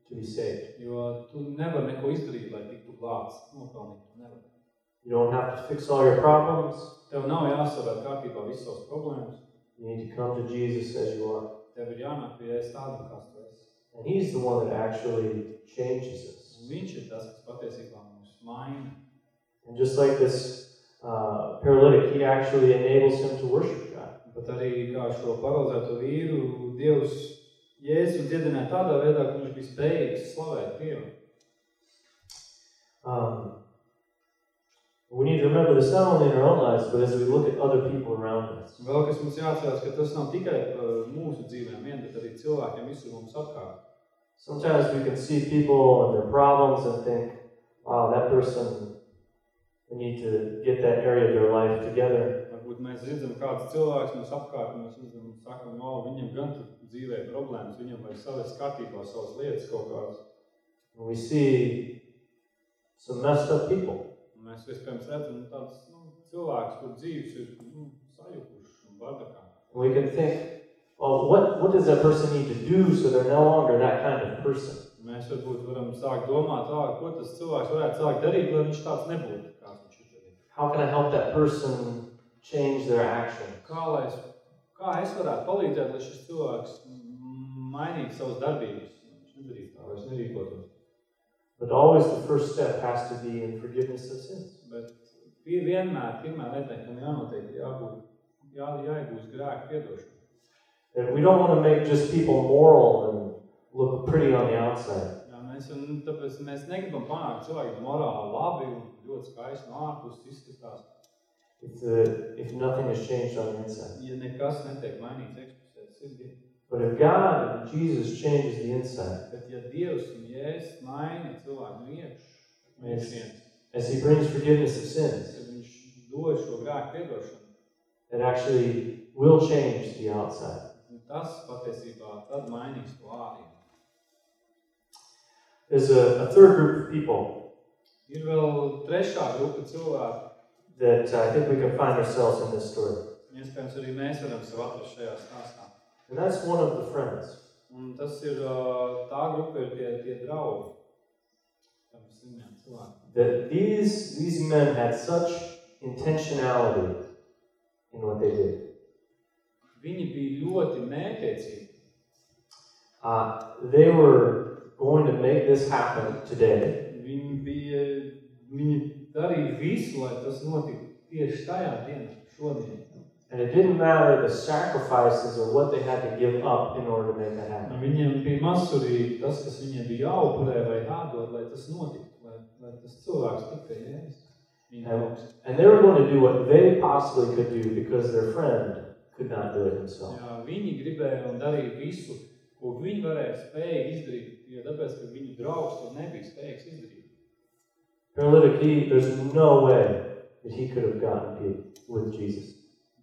to be saved. Jo tu nevari neko izdarīt, lai tiktu glābts, nopelnīt. Tu nevari. You don't have to fix all your problems. Tev nav jāsavērt kārtībā visas savas problēmas. You need to come to Jesus as you are. Tev ir jānāk pie Jēzus tādam, kāds tu esi. And He's the one that actually changes us. Un viņš ir tas, kas patiesībā mūs maina. And just like this uh, paralytic, He actually enables him to worship God. Bet arī kā šo paralizēto vīru, Dievs Jēzus dziedināja tādā veidā, ka viņš bija spējīgs slavēt Dievu. Um, we need to remember this not only in our own lives, but as we look at other people around us. Vēl kas mums jāatcerās, ka tas nav tikai par mūsu dzīvēm vien, bet arī cilvēkiem visur mums apkārt. Sometimes we can see people and their problems and think, wow, that person, they need to get that area of their life together. Varbūt mēs redzam kāds cilvēks mums apkārt, mēs redzam, un sakam, o, viņam gan tur dzīvē problēmas, viņam vajag savas kārtībā savas lietas kaut kādas. We see some messed up people. Un mēs vispirms redzam nu, tādus nu, cilvēkus, kur dzīves ir nu, sajukušas un bardakā. We can think, well, what, what does that person need to do so they're no longer that kind of person? Mēs varbūt varam sākt domāt, tā, ko tas cilvēks varētu sākt darīt, lai viņš tāds nebūtu, kāds viņš ir tagad. How can I help that person change their actions? Kā, lai es, kā es varētu palīdzēt, lai šis cilvēks mainītu savas darbības? Viņš nedarītu tā, vairs nerīkotos. But always the first step has to be in forgiveness of sins. Bet pie- vienmēr, pirmā lietā, kam jānotiek, ir jābūt, jā, jāiegūst grēku piedošanu. And we don't want to make just people moral and look pretty on the outside. Jā, mēs, un tāpēc mēs negribam panākt cilvēku morāli labi un ļoti skaisti no ārpus izskatās, If, the, if nothing has changed on the inside. ja nekas netiek mainīts ekspusē sirdī. But if God and Jesus changes the inside, Bet ja Dievs un Jēzus maina cilvēku no iekšienes, as He brings forgiveness of sins, tad viņš dod šo grēku piedošanu, it actually will change the outside. un tas patiesībā tad mainīs to ārību. There's a, a third group of people Ir vēl trešā grupa cilvēku, that I think we can find ourselves in this story. iespējams arī mēs varam sev atrast šajā stāstā. And that's one of the friends. Un tas ir, tā grupa ir tie, tie draugi. That these, these men had such intentionality in what they did. Viņi bija ļoti mētiecīgi. Uh, they were going to make this happen today. Viņi bija, viņi darīja visu, lai tas notiktu tieši tajā dienā, šodien. And it didn't matter the sacrifices or what they had to give up in order to make that happen. Un Viņiem bija mazsurīgi tas, kas viņiem bija jāupurē vai jādod, lai tas notiktu, lai lai tas cilvēks tik pie Jēzus. Viņa And, draugs. and they were going to do what they possibly could do because their friend could not do it himself. Jā, viņi gribēja un darīja visu, ko viņi varēja spēja izdarīt, jo tāpēc, ka viņu draugs to nebija spējīgs izdarīt. Paralytic, he, there's no way that he could have gotten pe- with Jesus.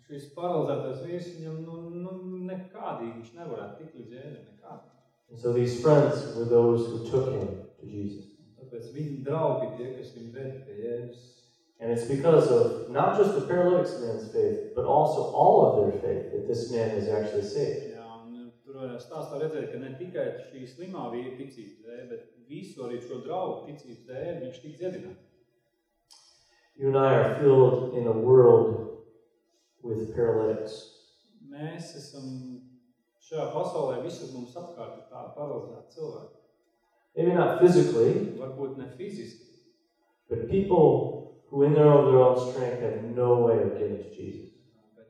Šis paralizētais vīrs viņam nu, nu, nekādīgi, viņš nevarētu tikt līdz Jēzum nekādīgi. And so these friends were those who took him to Jesus. Tāpēc viņa draugi tie, kas viņu veda pie Jēzus. And it's because of not just the paralytic man's faith, but also all of their faith that this man is actually saved. Jā, un tur varēja stāstā redzēt, ka ne tikai šī slimā vīra ticības dēļ, bet visu arī šo draugu ticības dēļ viņš tika dziedināts. You and I are filled in a world with paralytics. Mēs esam šajā pasaulē, visur mums apkārt ir tādi paralizēti cilvēki. Maybe not physically, Varbūt ne fiziski, but people who in their own, their own strength have no way of getting to Jesus. bet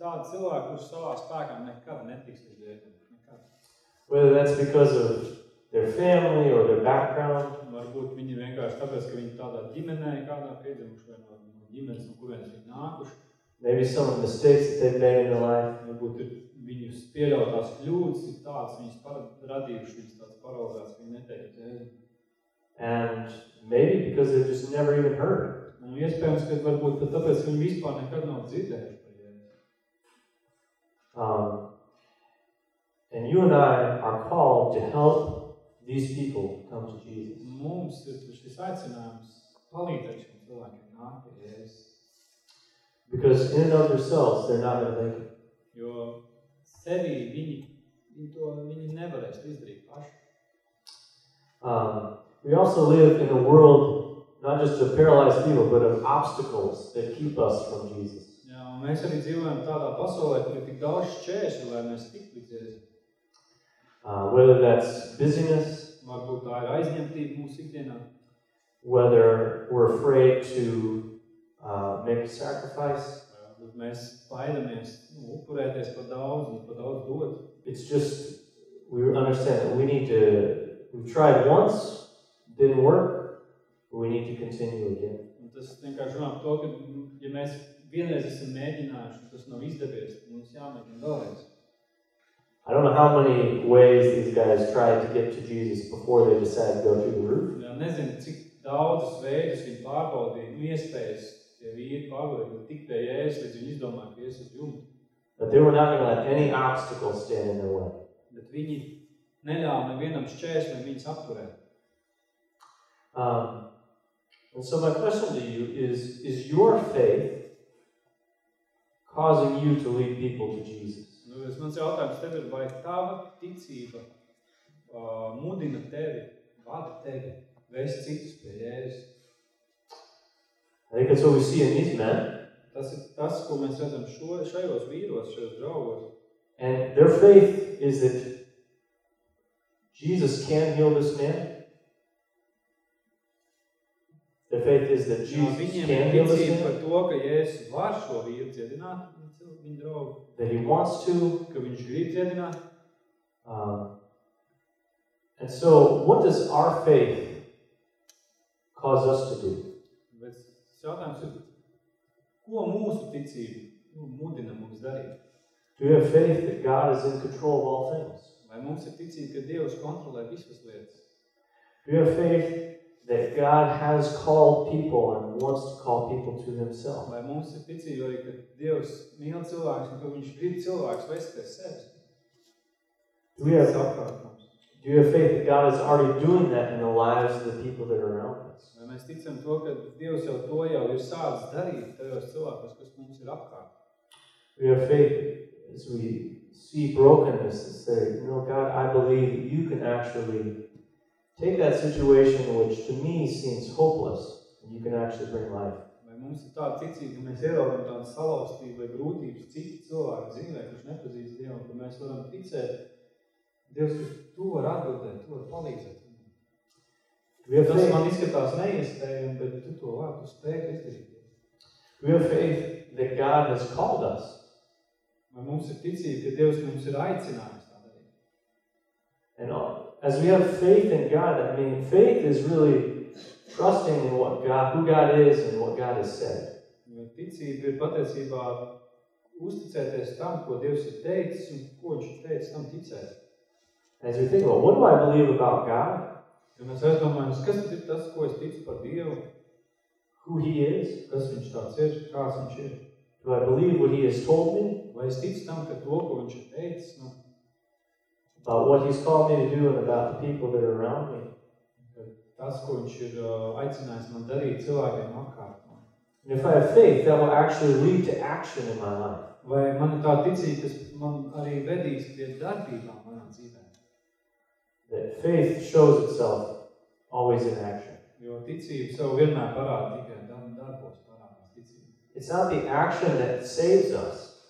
tādi cilvēki, kurus savā spēkā nekad netiks līdz Jēzum. Whether that's because of their family or their background, Varbūt viņi vienkārši tāpēc, ka viņi tādā ģimenē kādā piedzimuši vai no ģimenes, no kurienes viņi nākuši. Maybe some of the mistakes that they've made in their life, Varbūt ir viņus pieļautās kļūdas, ir tādas viņas par- radījušas, viņas tāds paralizēts, viņi neteikt Jēzum. and maybe because they've just never even heard. Un iespējams, ka varbūt pat tāpēc, ka viņi vispār nekad nav dzirdējuši par Jēzu. Um, and you and I are called to help these people come to Jesus. Mums ir šis aicinājums palīdzēt šiem cilvēkiem nākt pie Jēzus. Because in and of themselves, they're not going to make it. Jo sevī viņi, viņi to viņi nevarēs izdarīt paši. Um, we also live in a world not just of paralyzed people, but of obstacles that keep us from Jesus. Jā, un mēs arī dzīvojam tādā pasaulē, kur ir tik daudz šķēršļu, lai mēs tiktu līdz Jēzum. Uh, whether that's busyness, Varbūt tā ir aizņemtība mūsu ikdienā. whether we're afraid to uh, make a sacrifice, Varbūt mēs baidamies nu, upurēties par daudz un par daudz dot. it's just we understand that we need to. We tried once, didn't work. But we need to continue again. Un tas vienkārši runā par to, ka, nu, ja mēs vienreiz esam mēģinājuši, tas nav izdevies, tad mums jāmēģina vēlreiz. I don't know how many ways these guys tried to get to Jesus before they decided to go through the roof. Jā, nezinu, cik daudzus veidus viņi pārbaudīja, nu, iespējas tie vīri lai tik pie jēzus, līdz viņi izdomāja, ka ies uz jumtu. But they were not going to let any obstacle stand in their way. Bet viņi neļāva nevienam šķēršļam viņus apturēt. Um, and so my question to you is: Is your faith causing you to lead people to Jesus? Nu, es mans jautājums tev ir, vai tava ticība uh, mudina tevi, vada tevi, vēst citus pie Jēzus? I think that's what we see in these men. Tas ir tas, ko mēs redzam šo, šajos vīros, šajos draugos. And their faith is that Jesus can heal this man. Their faith is that Jesus viņiem can heal this ticība par man, to, ka Jēzus var šo vīru dziedināt, viņu draugu, that he wants to. ka viņš grib dziedināt. Um, and so, what does our faith cause us to do? Tas jautājums ir, ko mūsu ticība nu, mudina mums darīt? Do we have faith that God is in control of all things? Vai mums ir ticība, ka Dievs kontrolē visas lietas? Do we have faith that God has called people and wants to call people to Himself? Vai mums ir ticība arī, ka Dievs mīl cilvēkus un ka viņš grib cilvēkus vest pie sevis? Do we have, do you have faith that God is already doing that in the lives of the people that are around us? Mēs ticam to, ka Dievs jau to jau ir sācis darīt tajos cilvēkos, kas mums ir apkārt? We have faith as we see brokenness and say, you know, God, I believe that you can actually take that situation which to me seems hopeless and you can actually bring life. Vai mums ir tāda ticība, ka mēs ieraugam tādu salauztību vai grūtības citu cilvēku dzīvē, kurš nepazīst Dievu, ka mēs varam ticēt, Dievs, ka tu vari atbildēt, tu vari palīdzēt. Have Tas faith, man izskatās neiespējami, bet tu to tu spēj izdarīt. have faith that God has called us Vai mums ir ticība, ka Dievs mums ir aicinājis tā darīt? And all- as we have faith in God, I mean, faith is really trusting in what God, who God is and what God has said. Ticība ir patiesībā uzticēties tam, ko Dievs ir teicis un ko viņš ir teicis, tam ticēt. As we think about what do I believe about God, Ja mēs aizdomājamies, kas ir tas, ko es ticu par Dievu, who He is, kas viņš tāds ir, kāds viņš ir. do I believe what He has told me Vai es ticu tam, ka to, ko viņš ir teicis, nu, about what He's called me to do and about the people that are around me? tas, ko viņš ir uh, aicinājis man darīt cilvēkiem apkārt. And if I have faith, that will actually lead to action in my life. Vai man ir tā ticība, kas man arī vedīs pie darbībām manā dzīvē. That faith shows itself always in action. It's not the action that saves us,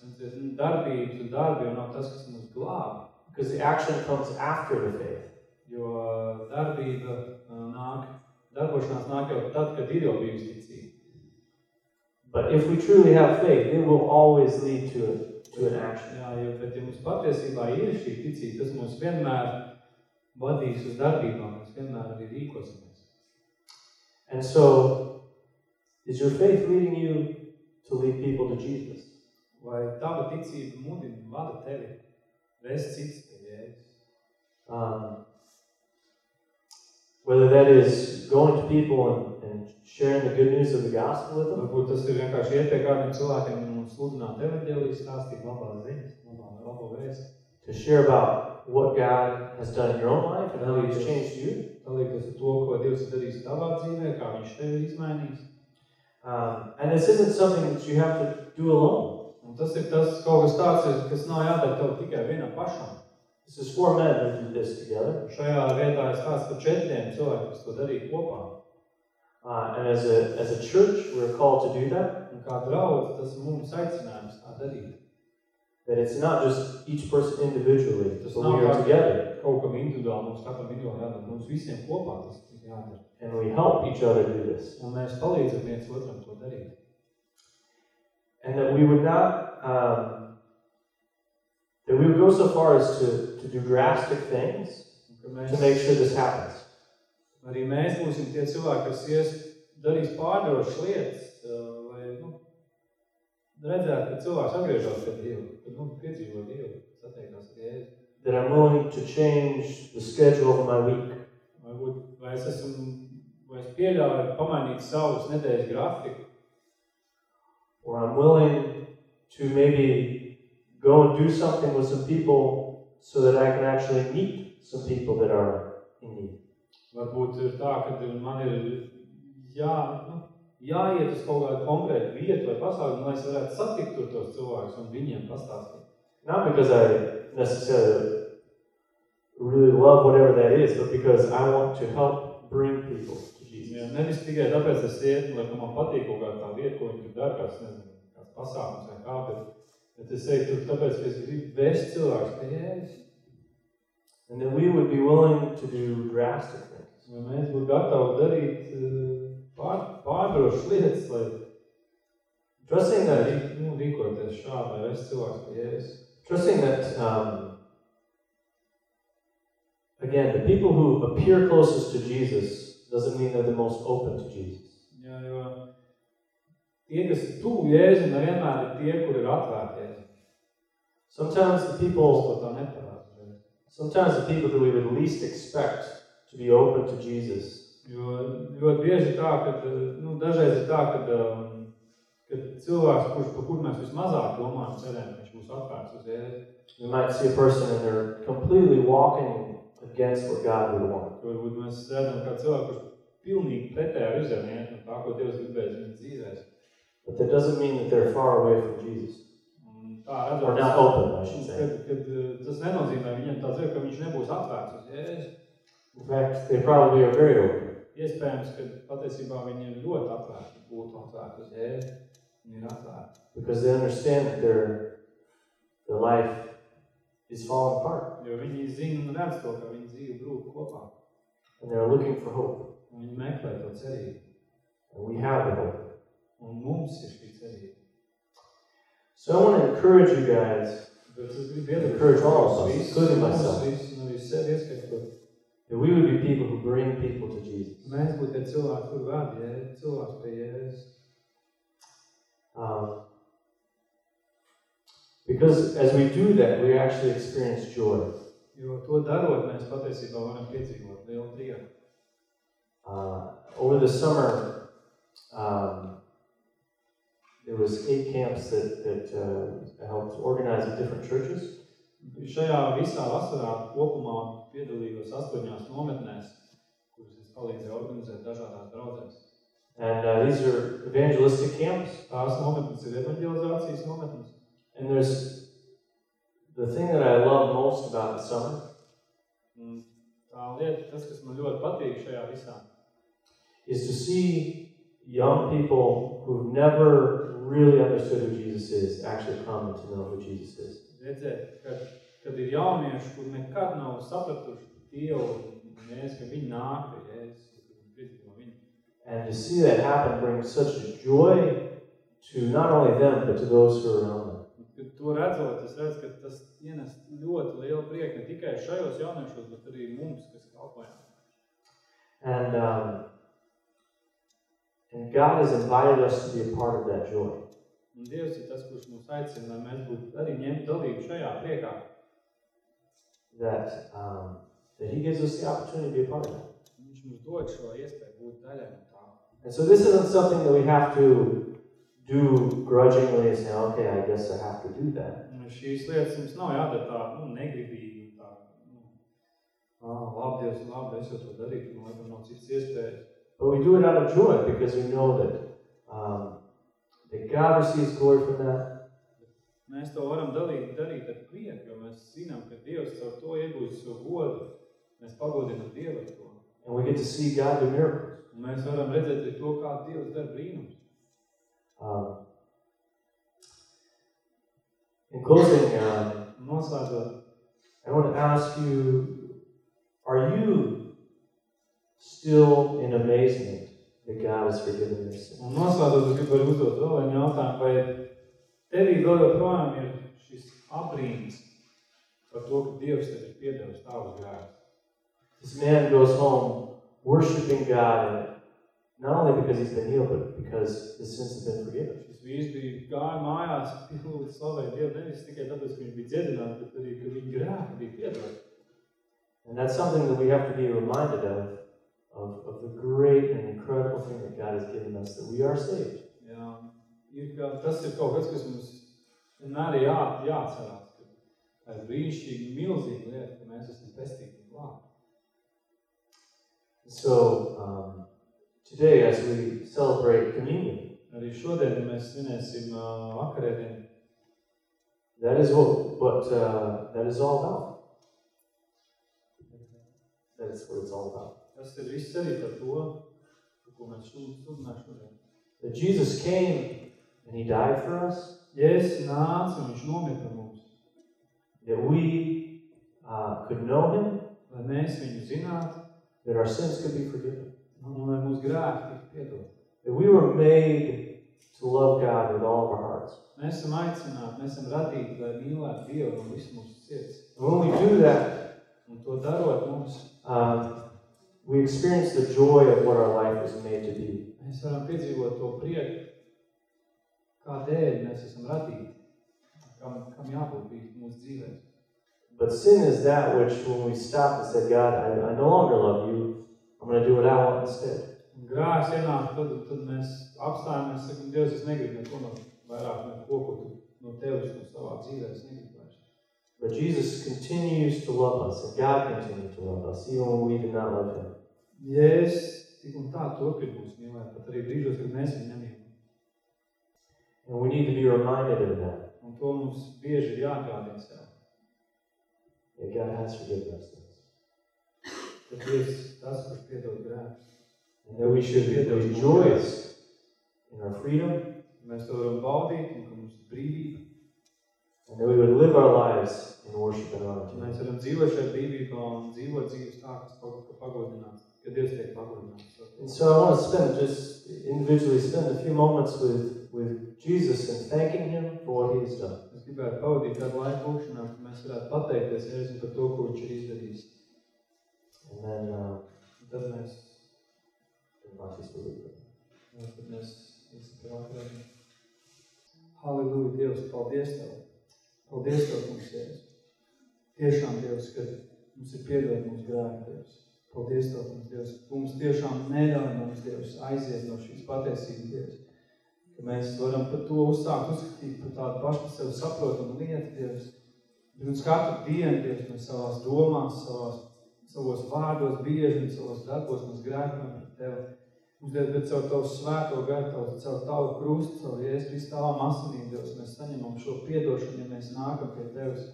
because the action comes after the faith. jo uh, darbība uh, nāk, darbošanās nāk jau tad, kad ir jau bijusi ticība. But if we truly have faith, it will always lead to, to an action. Jā, jo, bet ja mums patiesībā ir šī ticība, tas mūs vienmēr vadīs uz darbībām, mēs vienmēr arī rīkosimies. And so, is your faith leading you to lead people to Jesus? Vai tava ticība mudina, vada tevi, vest cits pie Jēzus? Um, whether that is going to people and, and sharing the good news of the gospel with them, Varbūt tas ir vienkārši iet pie kādiem cilvēkiem un sludināt evaņģēliju, stāstīt labās ziņas, labā, labo vēstu. to share about what God has done in your own life and how He's changed you. Dalīties ar to, ko Dievs ir darījis tavā dzīvē, kā viņš tevi ir izmainījis. Um, and this isn't something that you have to do alone. Un tas ir tas kaut kas tāds, ir, kas nav jādara tev tikai vienam pašam. This is four men who do this together. Šajā vietā ir stāsts par četriem cilvēkiem, kas to darīja kopā. Uh, and as a, as a church, we're called to do that. Un kā draudz, tas mums aicinājums tā darīt. That it's not just each person individually, but nav we are together kaut kam individuāli, mums katram individuāli jādara. Mums visiem kopā tas ir jādara. and we help each other do this. Un mēs palīdzam viens otram to darīt. And that we would not, um, that we would go so far as to, to do drastic things mēs to make sure this happens. Arī mēs būsim tie cilvēki, kas ies, darīs pārdarošas lietas, uh, lai nu, redzētu, ka cilvēks atgriežas pie Dievu. That I'm willing to change the schedule of my week. Varbūt, vai es esmu, vai es pieļauju pamainīt savus nedēļas grafiku, or I'm willing to maybe go and do something with some people so that I can actually meet some people that are in need. varbūt ir tā, ka man ir jā, nu, jāiet uz kaut kādu konkrētu vietu vai pasākumu, lai es varētu satikt tur tos cilvēkus un viņiem pastāstīt. Not because I necessarily really love whatever that is, but because I want to help bring people to Jesus. Jā, nevis tikai tāpēc es ietu, lai man patīk kaut kāda tā vieta, ko viņi tur dara, kāds, nezinu, kāds pasākums vai kā, bet, bet es eju tur tāpēc, ka es gribu vēst cilvēkus pie Jēzus. And that we would be willing to do drastic things. Vai mēs būtu gatavi darīt eh, pār, pārdrošas lietas, lai Trusting that, nu, rīkoties lai pie Jēzus. trusting that, um, again, the people who appear closest to Jesus doesn't mean they're the most open to Jesus. Jā, jo tie, kas tuvu Jēzum, nevienmēr ir tie, kur ir atvērti Jēzum. Sometimes the people, to tā neparāda. sometimes the people that we would least expect to be open to Jesus Jo ļoti bieži tā, ka nu, dažreiz ir tā, ka, um, ka cilvēks, kurš, par kur mēs vismazāk domājam, cerējam, viņš būs atvērts uz Jēzu. We might see a person and they're completely walking against what God would want. Varbūt mēs redzam, kā cilvēku, kurš pilnīgi pretējā virzienā iet no tā, ko Dievs gribēs viņa dzīvēs. But that doesn't mean that they're far away from Jesus. Tā Or redzam, not open, I should say. kad, kad uh, tas nenozīmē viņam tā dzīve, ka viņš nebūs atvērts uz Jēzu. In fact, they probably are very open. Iespējams, ka patiesībā viņi ir ļoti atvērti, būtu atvērti uz Jēzu. Viņi ir atvērti. because they understand that their, their life is falling apart Jo viņi zina un redz to, ka viņa dzīve brūk kopā. and they're looking for hope. Un viņi meklē to cerību. And we have the hope. Un mums ir šī cerība. So I want to encourage you guys Encourage all of us, including myself. That we would be people who bring people to Jesus. Mēs būtu tie cilvēki, kur vada Jē- cilvēks pie Jēzus. Um, because as we do that, we actually experience joy. Jo to darot, mēs patiesībā varam piedzīvot lielu prieku. Uh, over the summer, um, there was eight camps that, that uh, helped organize at different churches. Šajā visā vasarā kopumā piedalījos astoņās nometnēs, kuras es palīdzēju organizēt dažādās draudzēs. And uh, these are evangelistic camps. Tās nometnes ir evanģelizācijas nometnes. And there's the thing that I love most about the summer Un tā lieta, tas, kas man ļoti patīk šajā visā, is to see young people who've never really understood who Jesus is actually come to know who Jesus is. redzēt, ka, kad ir jaunieši, kur nekad nav sapratuši Dievu, un mēs, ka viņi nāk pie Jēzus, ka viņi piedzīvo viņu. And to see that happen brings such joy to not only them, but to those who are around them. Kad to redzot, es redzu, ka tas ienes ļoti lielu prieku ne tikai šajos jauniešos, bet arī mums, kas kalpojam. And, um, and God has invited us to be a part of that joy. Un Dievs ir tas, kurš mūs aicina, lai mēs būtu arī ņemt dalību šajā priekā. That, um, that He gives us the opportunity to be a part of that. Un Viņš mums dod šo iespēju būt daļai no tā. And so this isn't something that we have to do grudgingly and say, okay, I guess I have to do that. Un šīs lietas mums nav jādara tā, nu, negribīgi, tā, nu, ā, labi, Dievs, labi, es jau to darītu, man laikam nav citas iespējas. But we do it out of joy because we know that, um, that God receives glory from that. Mēs to varam dalīt, darīt ar prieku, jo mēs zinām, ka Dievs caur to iegūst savu godu. Mēs pagodinam Dievu ar to. And we get to see God do miracles. Un mēs varam redzēt arī to, kā Dievs dara brīnums. Um, in closing, Noslēdzot, I want to ask you, are you still in amazement that God has forgiven your sin? Tevī vēl joprojām ir šis abrīns par to, ka Dievs tev ir piedevis tavus grēkus. This man goes home worshiping God, and not only because he's been healed, but because his sins have been forgiven. Šis vīrs bija gāja mājās, pilnīgi slavēt Dievu, nevis tikai tāpēc, ka viņš bija dziedināts, bet arī, ka viņa grēki bija piedoti. And that's something that we have to be reminded of, of, of the great and incredible thing that God has given us, that we are saved. Ir, kā, tas ir kaut kas, kas mums vienmēr jā, jāatcerās, ka tā ir brīnišķīgi, milzīga lieta, ka mēs esam pestīti glābti. So, um, today, as we celebrate communion, Arī šodien, mēs svinēsim uh, vakarēdienu, that is what, what uh, that is all about. That is what it's all about. tas ir viss arī par to, par ko mēs šodien. That Jesus came and He died for us, Jēzus nāca un viņš nomira par mums, that we uh, could know Him, lai mēs viņu zinātu that our sins could be forgiven, un lai mūsu grēki tiktu piedot. that we were made to love God with all of our hearts. Mēs esam aicināti, mēs esam radīti, lai mīlētu Dievu no visas mūsu sirds. And when we do that, Un to darot mums, um, we experience the joy of what our life was made to be. mēs varam piedzīvot to prieku, kādēļ mēs esam radīti, kam, kam jābūt bijis mūsu dzīvēm. But sin is that which, when we stop and say, God, I, I no longer love you, I'm going to do what I want instead. Grāks ienāk, tad, tad mēs apstājamies, sakam, Dievs, es negribu neko no vairāk neko, ko tu no tevis no savā dzīvē, es negribu vairs. But Jesus continues to love us, and God continues to love us, even when we do not love Him. Jēzus tik un tā turpina mūs mīlēt, pat arī brīžos, kad mēs viņu nemīlam. And we need to be reminded of that, Un to mums bieži ir jāatgādina sev. that God has forgiven us sins. Ka Dievs tas, kurš piedod grēkus. And that we should rejoice in our freedom, Mēs to varam baudīt, un ka mums ir brīvība. and that we would live our lives in worship and honor to Un Him. mēs varam dzīvot šajā brīvībā un dzīvot dzīves tā, kas pagodināts, ka Dievs tiek pagodināts. And so I want to spend, just individually spend a few moments with, with Jesus and thanking Him for what He has done. Es gribētu pavadīt kādu laiku lūkšanā, ka mēs varētu pateikties Jēzum par to, ko viņš ir izdarījis. And then, uh, Tad mēs, leave. jā, tad mēs pie vakarēm. Halleluja, Dievs, paldies Tev. Paldies Tev, kungs, Dievs. Tiešām, Dievs, ka mums ir piedod mūsu grēki, Dievs. Paldies Tev, kungs, Dievs. Mums tiešām neļauj mums, Dievs, aiziet no šīs patiesības, Dievs. Ka mēs varam par to uzsākt, uzskatīt par tādu pašu sevi saprotamu lietu, Dievs. Bet mums katru dienu, Dievs, mēs savās domās, savās, savos vārdos bieži un savos darbos mēs grēkojam par Tevi. Mums, Dievs, bet caur Tavu svēto garu, caur Tavu krustu, caur Jēzus Kristāvām asinīm, Dievs, mēs saņemam šo piedošanu, ja mēs nākam pie Tevis.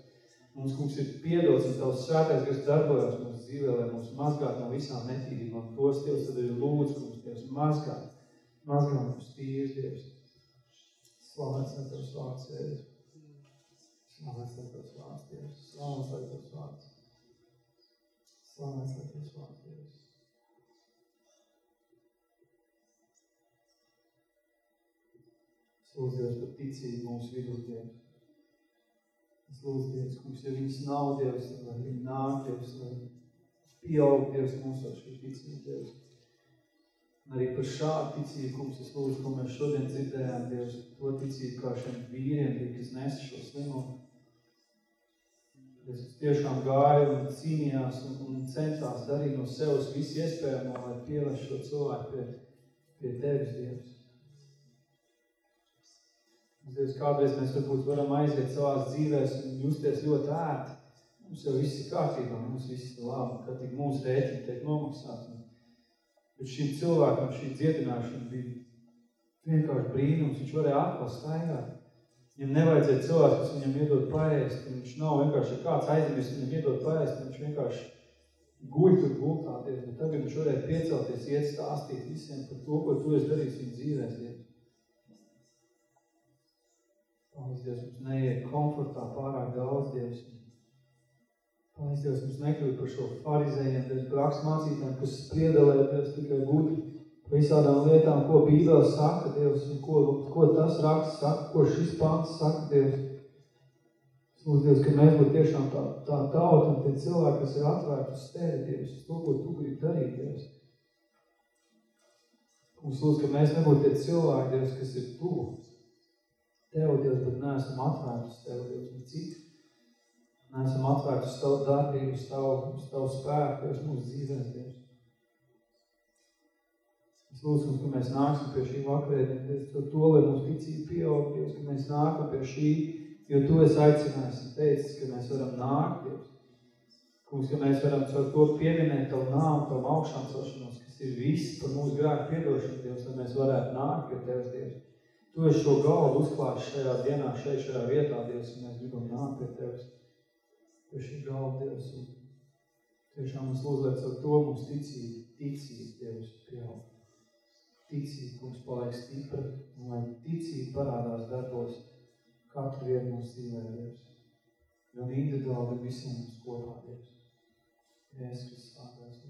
Mums, kungs, ir piedots un Tavs svētais, kas darbojas mūsu dzīvē, lai mūs mazgāt no visām netīrībām. Tos, Dievs, tad ir lūdzu, kungs, Dievs, mazgāt. Mazgāt mums tīrs, Dievs. Slavēts lai Tavs vārds, Jēzus. Slavēts lai Tavs vārds, Dievs. Slavēts lai Tavs vārds. Slavēts lai Tavs vārds, Dievs. Lūdzu Dievs par ticību mūsu vidū, Dievs. Es lūdzu Dievs, kungs, ja viņas nav Dievs, lai viņi nāk Dievs, lai pieaug Dievs mūsu ar šī ticību, Dievs. Un arī par šādu ticību, kungs, es lūdzu, ko mēs šodien dzirdējām, Dievs, to ticību kā šiem vīriem, kas nesa šo slimumu. Es tiešām gāju un cīnījās un, un centās darīt no sevis visu iespējamo, lai pievērš šo cilvēku pie, pie Tevis, Dievs. Dievs, kādreiz mēs varbūt varam aiziet savās dzīvēs un justies ļoti ērti. Mums jau viss ir kārtībā, mums viss ir labi, ka tik mūsu rēķini tiek nomaksāti. Bet šim cilvēkam šī dziedināšana bija vienkārši brīnums. Viņš varēja atkal staigāt. Viņam nevajadzēja cilvēks, kas viņam iedod paēst. Viņš nav vienkārši kāds aizdevies, viņam iedod paēst. Viņš vienkārši guļ tur gultā. Dievs. Bet tagad viņš varēja piecelties, iet stāstīt visiem par to, ko tu esi darījis viņa dzīvēs. Paldies, Dievs, mums neiet komfortā pārāk daudz, Dievs. Paldies, Dievs, mums nekļūt par šo farizējiem, Dievs, brāks mācītājiem, kas spriedelē, Dievs, tikai gudri visādām lietām, ko Bībele saka, Dievs, un ko, ko tas raksts saka, ko šis pants saka, Dievs. Lūdzu, Dievs, ka mēs būtu tiešām tā, tā tauta un tie cilvēki, kas ir atvērti uz Tevi, Dievs, to, ko Tu gribi darīt, Dievs. Mums lūdzu, ka mēs nebūtu tie cilvēki, Dievs, kas ir tuvu. Tev, Dievs, bet neesam atvērti uz Tev, Dievs, bet citu. Neesam atvērti uz Tavu darbību, uz Tavu, uz tavu spēku, Dievs, mūsu dzīvēs, Dievs. Es lūdzu, ka mēs nāksim pie šī vakarēdiena, ar to, lai mūsu ticība pieaug, Dievs, ka mēs nākam pie šī, jo Tu esi aicinājis un teicis, ka mēs varam nākt, Dievs. Kungs, ka mēs varam caur to pieminēt Tavu nāmu, Tavu augšām celšanos, kas ir viss par mūsu grēku piedošanu, Dievs, lai mēs varētu nākt pie Tevis, Dievs. Tu esi šo galdu uzklāts šajā dienā, šeit, šajā vietā, Dievs, un mēs gribam nākt pie Tevis. Pie šī galda, Dievs, un tiešām mums lūdzu, lai caur to mums ticība, ticība, Dievs, pieaug ticība mums paliek stipra, un lai ticība parādās darbos katru vienu mūsu dzīvē, Dievs. Gan individuāli, gan visiem mums kopā, Dievs. Jēzus Kristus.